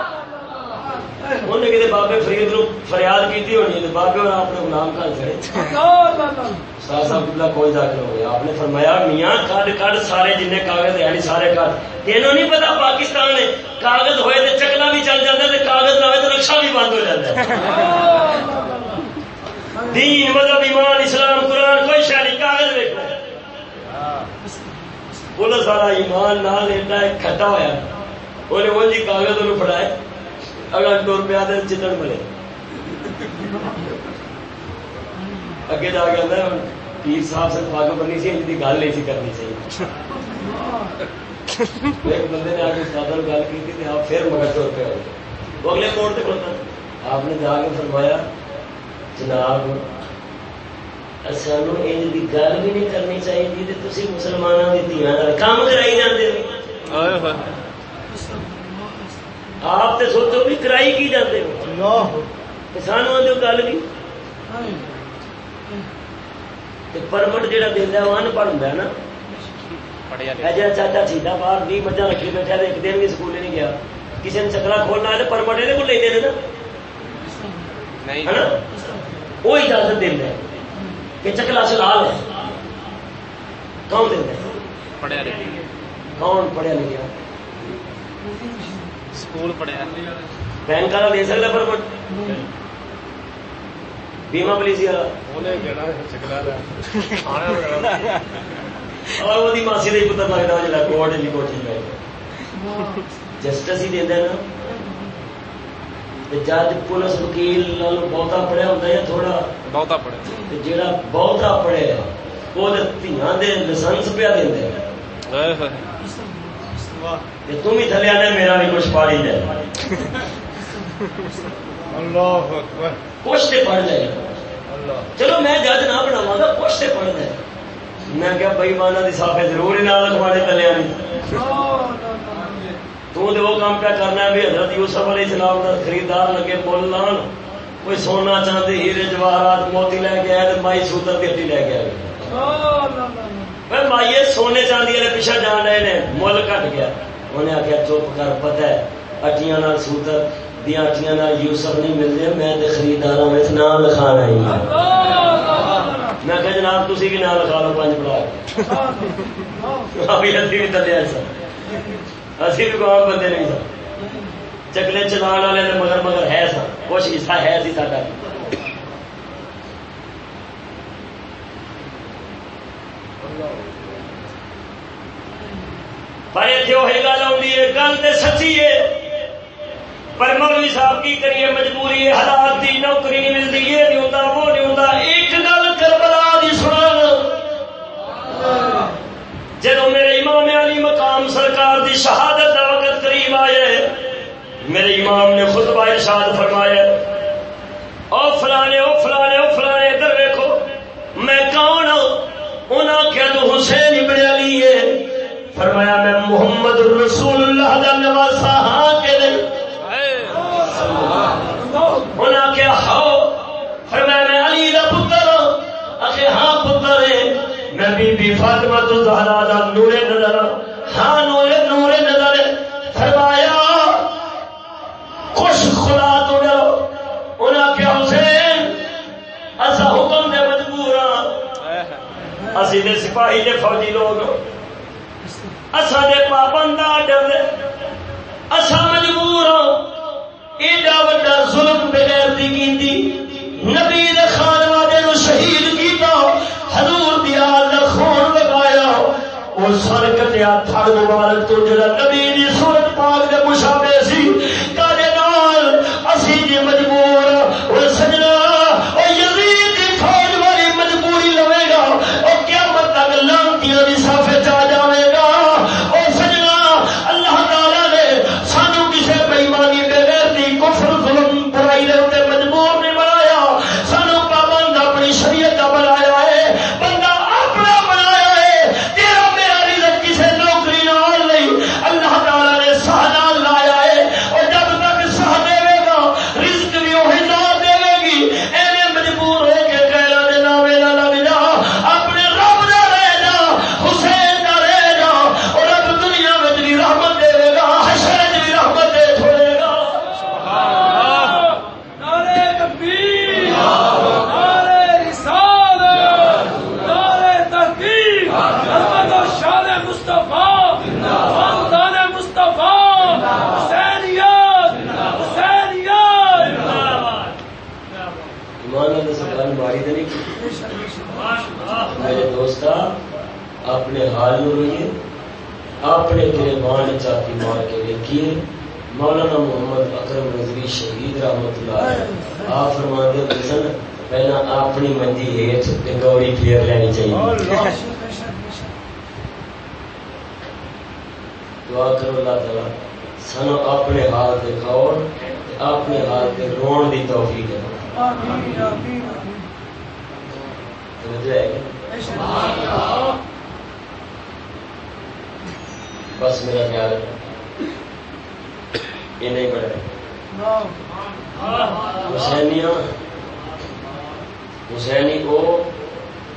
Speaker 1: انہیں کہتے بابے فرید نو فریاد کی ہونی ہے بابے اور آپ نے غلام کر کھڑے استاد صاحب قبلہ کوئی داخل ہو گیا آپ نے فرمایا میاں کڈ کڈ سارے جن کاغذ ہے سارے کڈ تینوں نہیں پتا پاکستان میں کاغذ ہوئے تو چکلا بھی چل جاتا ہے کاغذ نہ ہوئے تو رکشا بھی بند ہو جاتا ہے دین مذہب ایمان اسلام قرآن کوئی نہیں کاغذ دیکھنا بولو سارا ایمان نہ لیتا ہے کھٹا ہوا انہیں وہ جی کاغذ انہوں پڑھائے اگر دو روپیہ دے چتن ملے۔ اگے جا کے آدھا پیر صاحب سے پگ بنی سی، ان کی گل نہیں سی کرنی چاہیے۔ ایک بندے نے آ کے استاد گل کی تھی آپ پھر مگر ٹر پہ ہوئے وہ اگلے کوڑ سے کھڑتا آپ نے جا کے فرمایا، جناب اچھا، سانو ان کی گل بھی نہیں کرنی چاہیے تو مسلمانوں کی دیا کام کرائی جاتے آپ تو سوچو بھی کرائی کی جاتے ہو
Speaker 4: اللہ
Speaker 1: سانو آدھے گل بھی پرمٹ جہاں دینا وہ ان پڑھ ہوں نا چاچا چیتا باہر بھی مجھا رکھی بیٹھا ایک دن بھی سکول نہیں گیا کسی نے چکلا کھولنا ہے پرمٹ یہ کو لے دے نا
Speaker 2: نہیں
Speaker 1: ہے نا وہ اجازت دینا ہے کہ چکلا چلال ہے کون ہے
Speaker 2: پڑھیا لکھیا
Speaker 1: کون پڑھیا لکھا
Speaker 2: سکول پڑھیا
Speaker 1: بینک والا دے سکتا پر کچھ بیمہ پالیسی والا اور وہ ماسی کا پتہ لگتا جا کوٹ ہی کوچنگ لائے جسٹس ہی دینا نا جج پولیس وکیل بہتا پڑھیا ہوتا یا تھوڑا
Speaker 2: بہتا پڑھیا
Speaker 1: جہاں بہتا پڑھیا وہ دیا لائسنس پیا
Speaker 2: دینا
Speaker 1: کہ تم ہی تھلے آنے میرا بھی کچھ پاڑی دے
Speaker 4: اللہ اکبر۔
Speaker 1: کچھ پڑھ لے۔
Speaker 4: اللہ۔
Speaker 1: چلو میں جج نہ بناوا گا کچھ پڑھ لے۔ میں کیا بئی مانا دی صافے ضرور ہی نال لکھوانے تلے آنی تو دے وہ کام پہ کرنا ہے؟ بھی حضرت یوسف علیہ السلام کا خریدار لگے مول لان کوئی سونا چاندی ہیرے جواہرات موتی لے کے آئے مائی سوتر ہٹی لے کے آئے۔ میں مائیے سونے چاندی والے پیچھے جان رہے نے مل کٹ گیا انہیں آخیا چپ کر پتہ ہے اٹیاں نال سوتر دیا اٹیاں نال یوسف نہیں ملتے میں تے خریدار میں نام لکھانا ہی ہے میں کہ جناب تھی بھی نام لکھا لو پانچ بڑا ابھی ابھی بھی تلے ایسا اسی بھی کوئی بندے نہیں سن چکلے چلان والے مگر مگر ہے سا کچھ حصہ ہے سی ساڈا پر اتنے وہی گل آئی ہے، گل تو سچی ہے۔ پر مولوی صاحب کی کریے مجبوری ہے، حالات دی نوکری نہیں ملتی، یہ نہیں ہوتا، وہ نہیں ہوتا۔ ایک گل کربلا دی سنان۔ جدو میرے امام علی مقام سرکار دی شہادت کا وقت قریب آیا میرے امام نے خطبہ ارشاد فرمایا، او فلانے او فلانے او فلانے، ادھر ویکھو، میں کون ہوں؟ انہاں کیا تو حسین ابن علی ہے۔ فرمایا، میں محمد رسول اللہ دا نواسا ہاں کے نہیں انہاں کیا ہاؤ۔ فرمایا، میں علی دا پتر ہوں اکھے ہاں پتر ہے۔ میں بی بی فاطمہ تو زہرا دا نور نظر ہاں۔, ہاں، نور نور نظر اسی دے سپاہی دے فوجی لوگ۔ اسا دے پابند ڈر دے اسا مجبور ہوں ایڈا وڈا ظلم بغیر دی کیتی۔ نبی دے خانوادے نو شہید کیتا۔ حضور دی آل خون لگایا۔ او سر کٹیا، تھڑ مبارک تو جڑا نبی دی اللہ تعالیٰ سانو اپنے حال دکھاؤ اپنے حال کے رون دی توفیق ہے؟ بس میرا خیال ہے۔ یہ نہیں پڑا حسینیاں حسینی او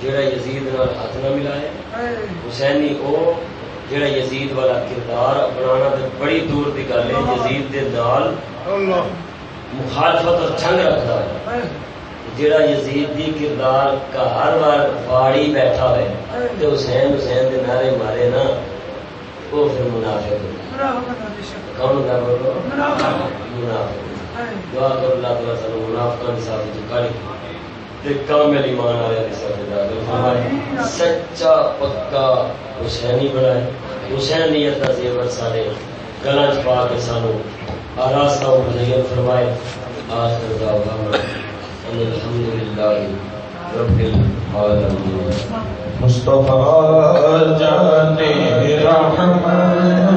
Speaker 1: جڑا یزید نال ہاتھ نہ ملائے۔ حسینی او جڑا یزید والا کردار اپنانا تے بڑی دور دی گل ہے یزید دے نال مخالفت اور جنگ رکھتا ہے۔ جڑا یزید دی کردار کا ہر بار فاڑی بیٹھا ہے تے حسین حسین دے نعرے مارے نا وہ پھر منافق ہے کون ہوتا ہے بولو منافق۔ دعا کرو اللہ تعالیٰ سانو منافقان کی ساتھ جو کڑ کامل ایمان والے سچا، پکا حسینی بنائے۔ حسینیت کا زیور سارے گلا چ پا کے سانو آراستہ فرمائے، آخر دعوانا ان الحمدللہ رب العالمین۔
Speaker 5: جانے رحمت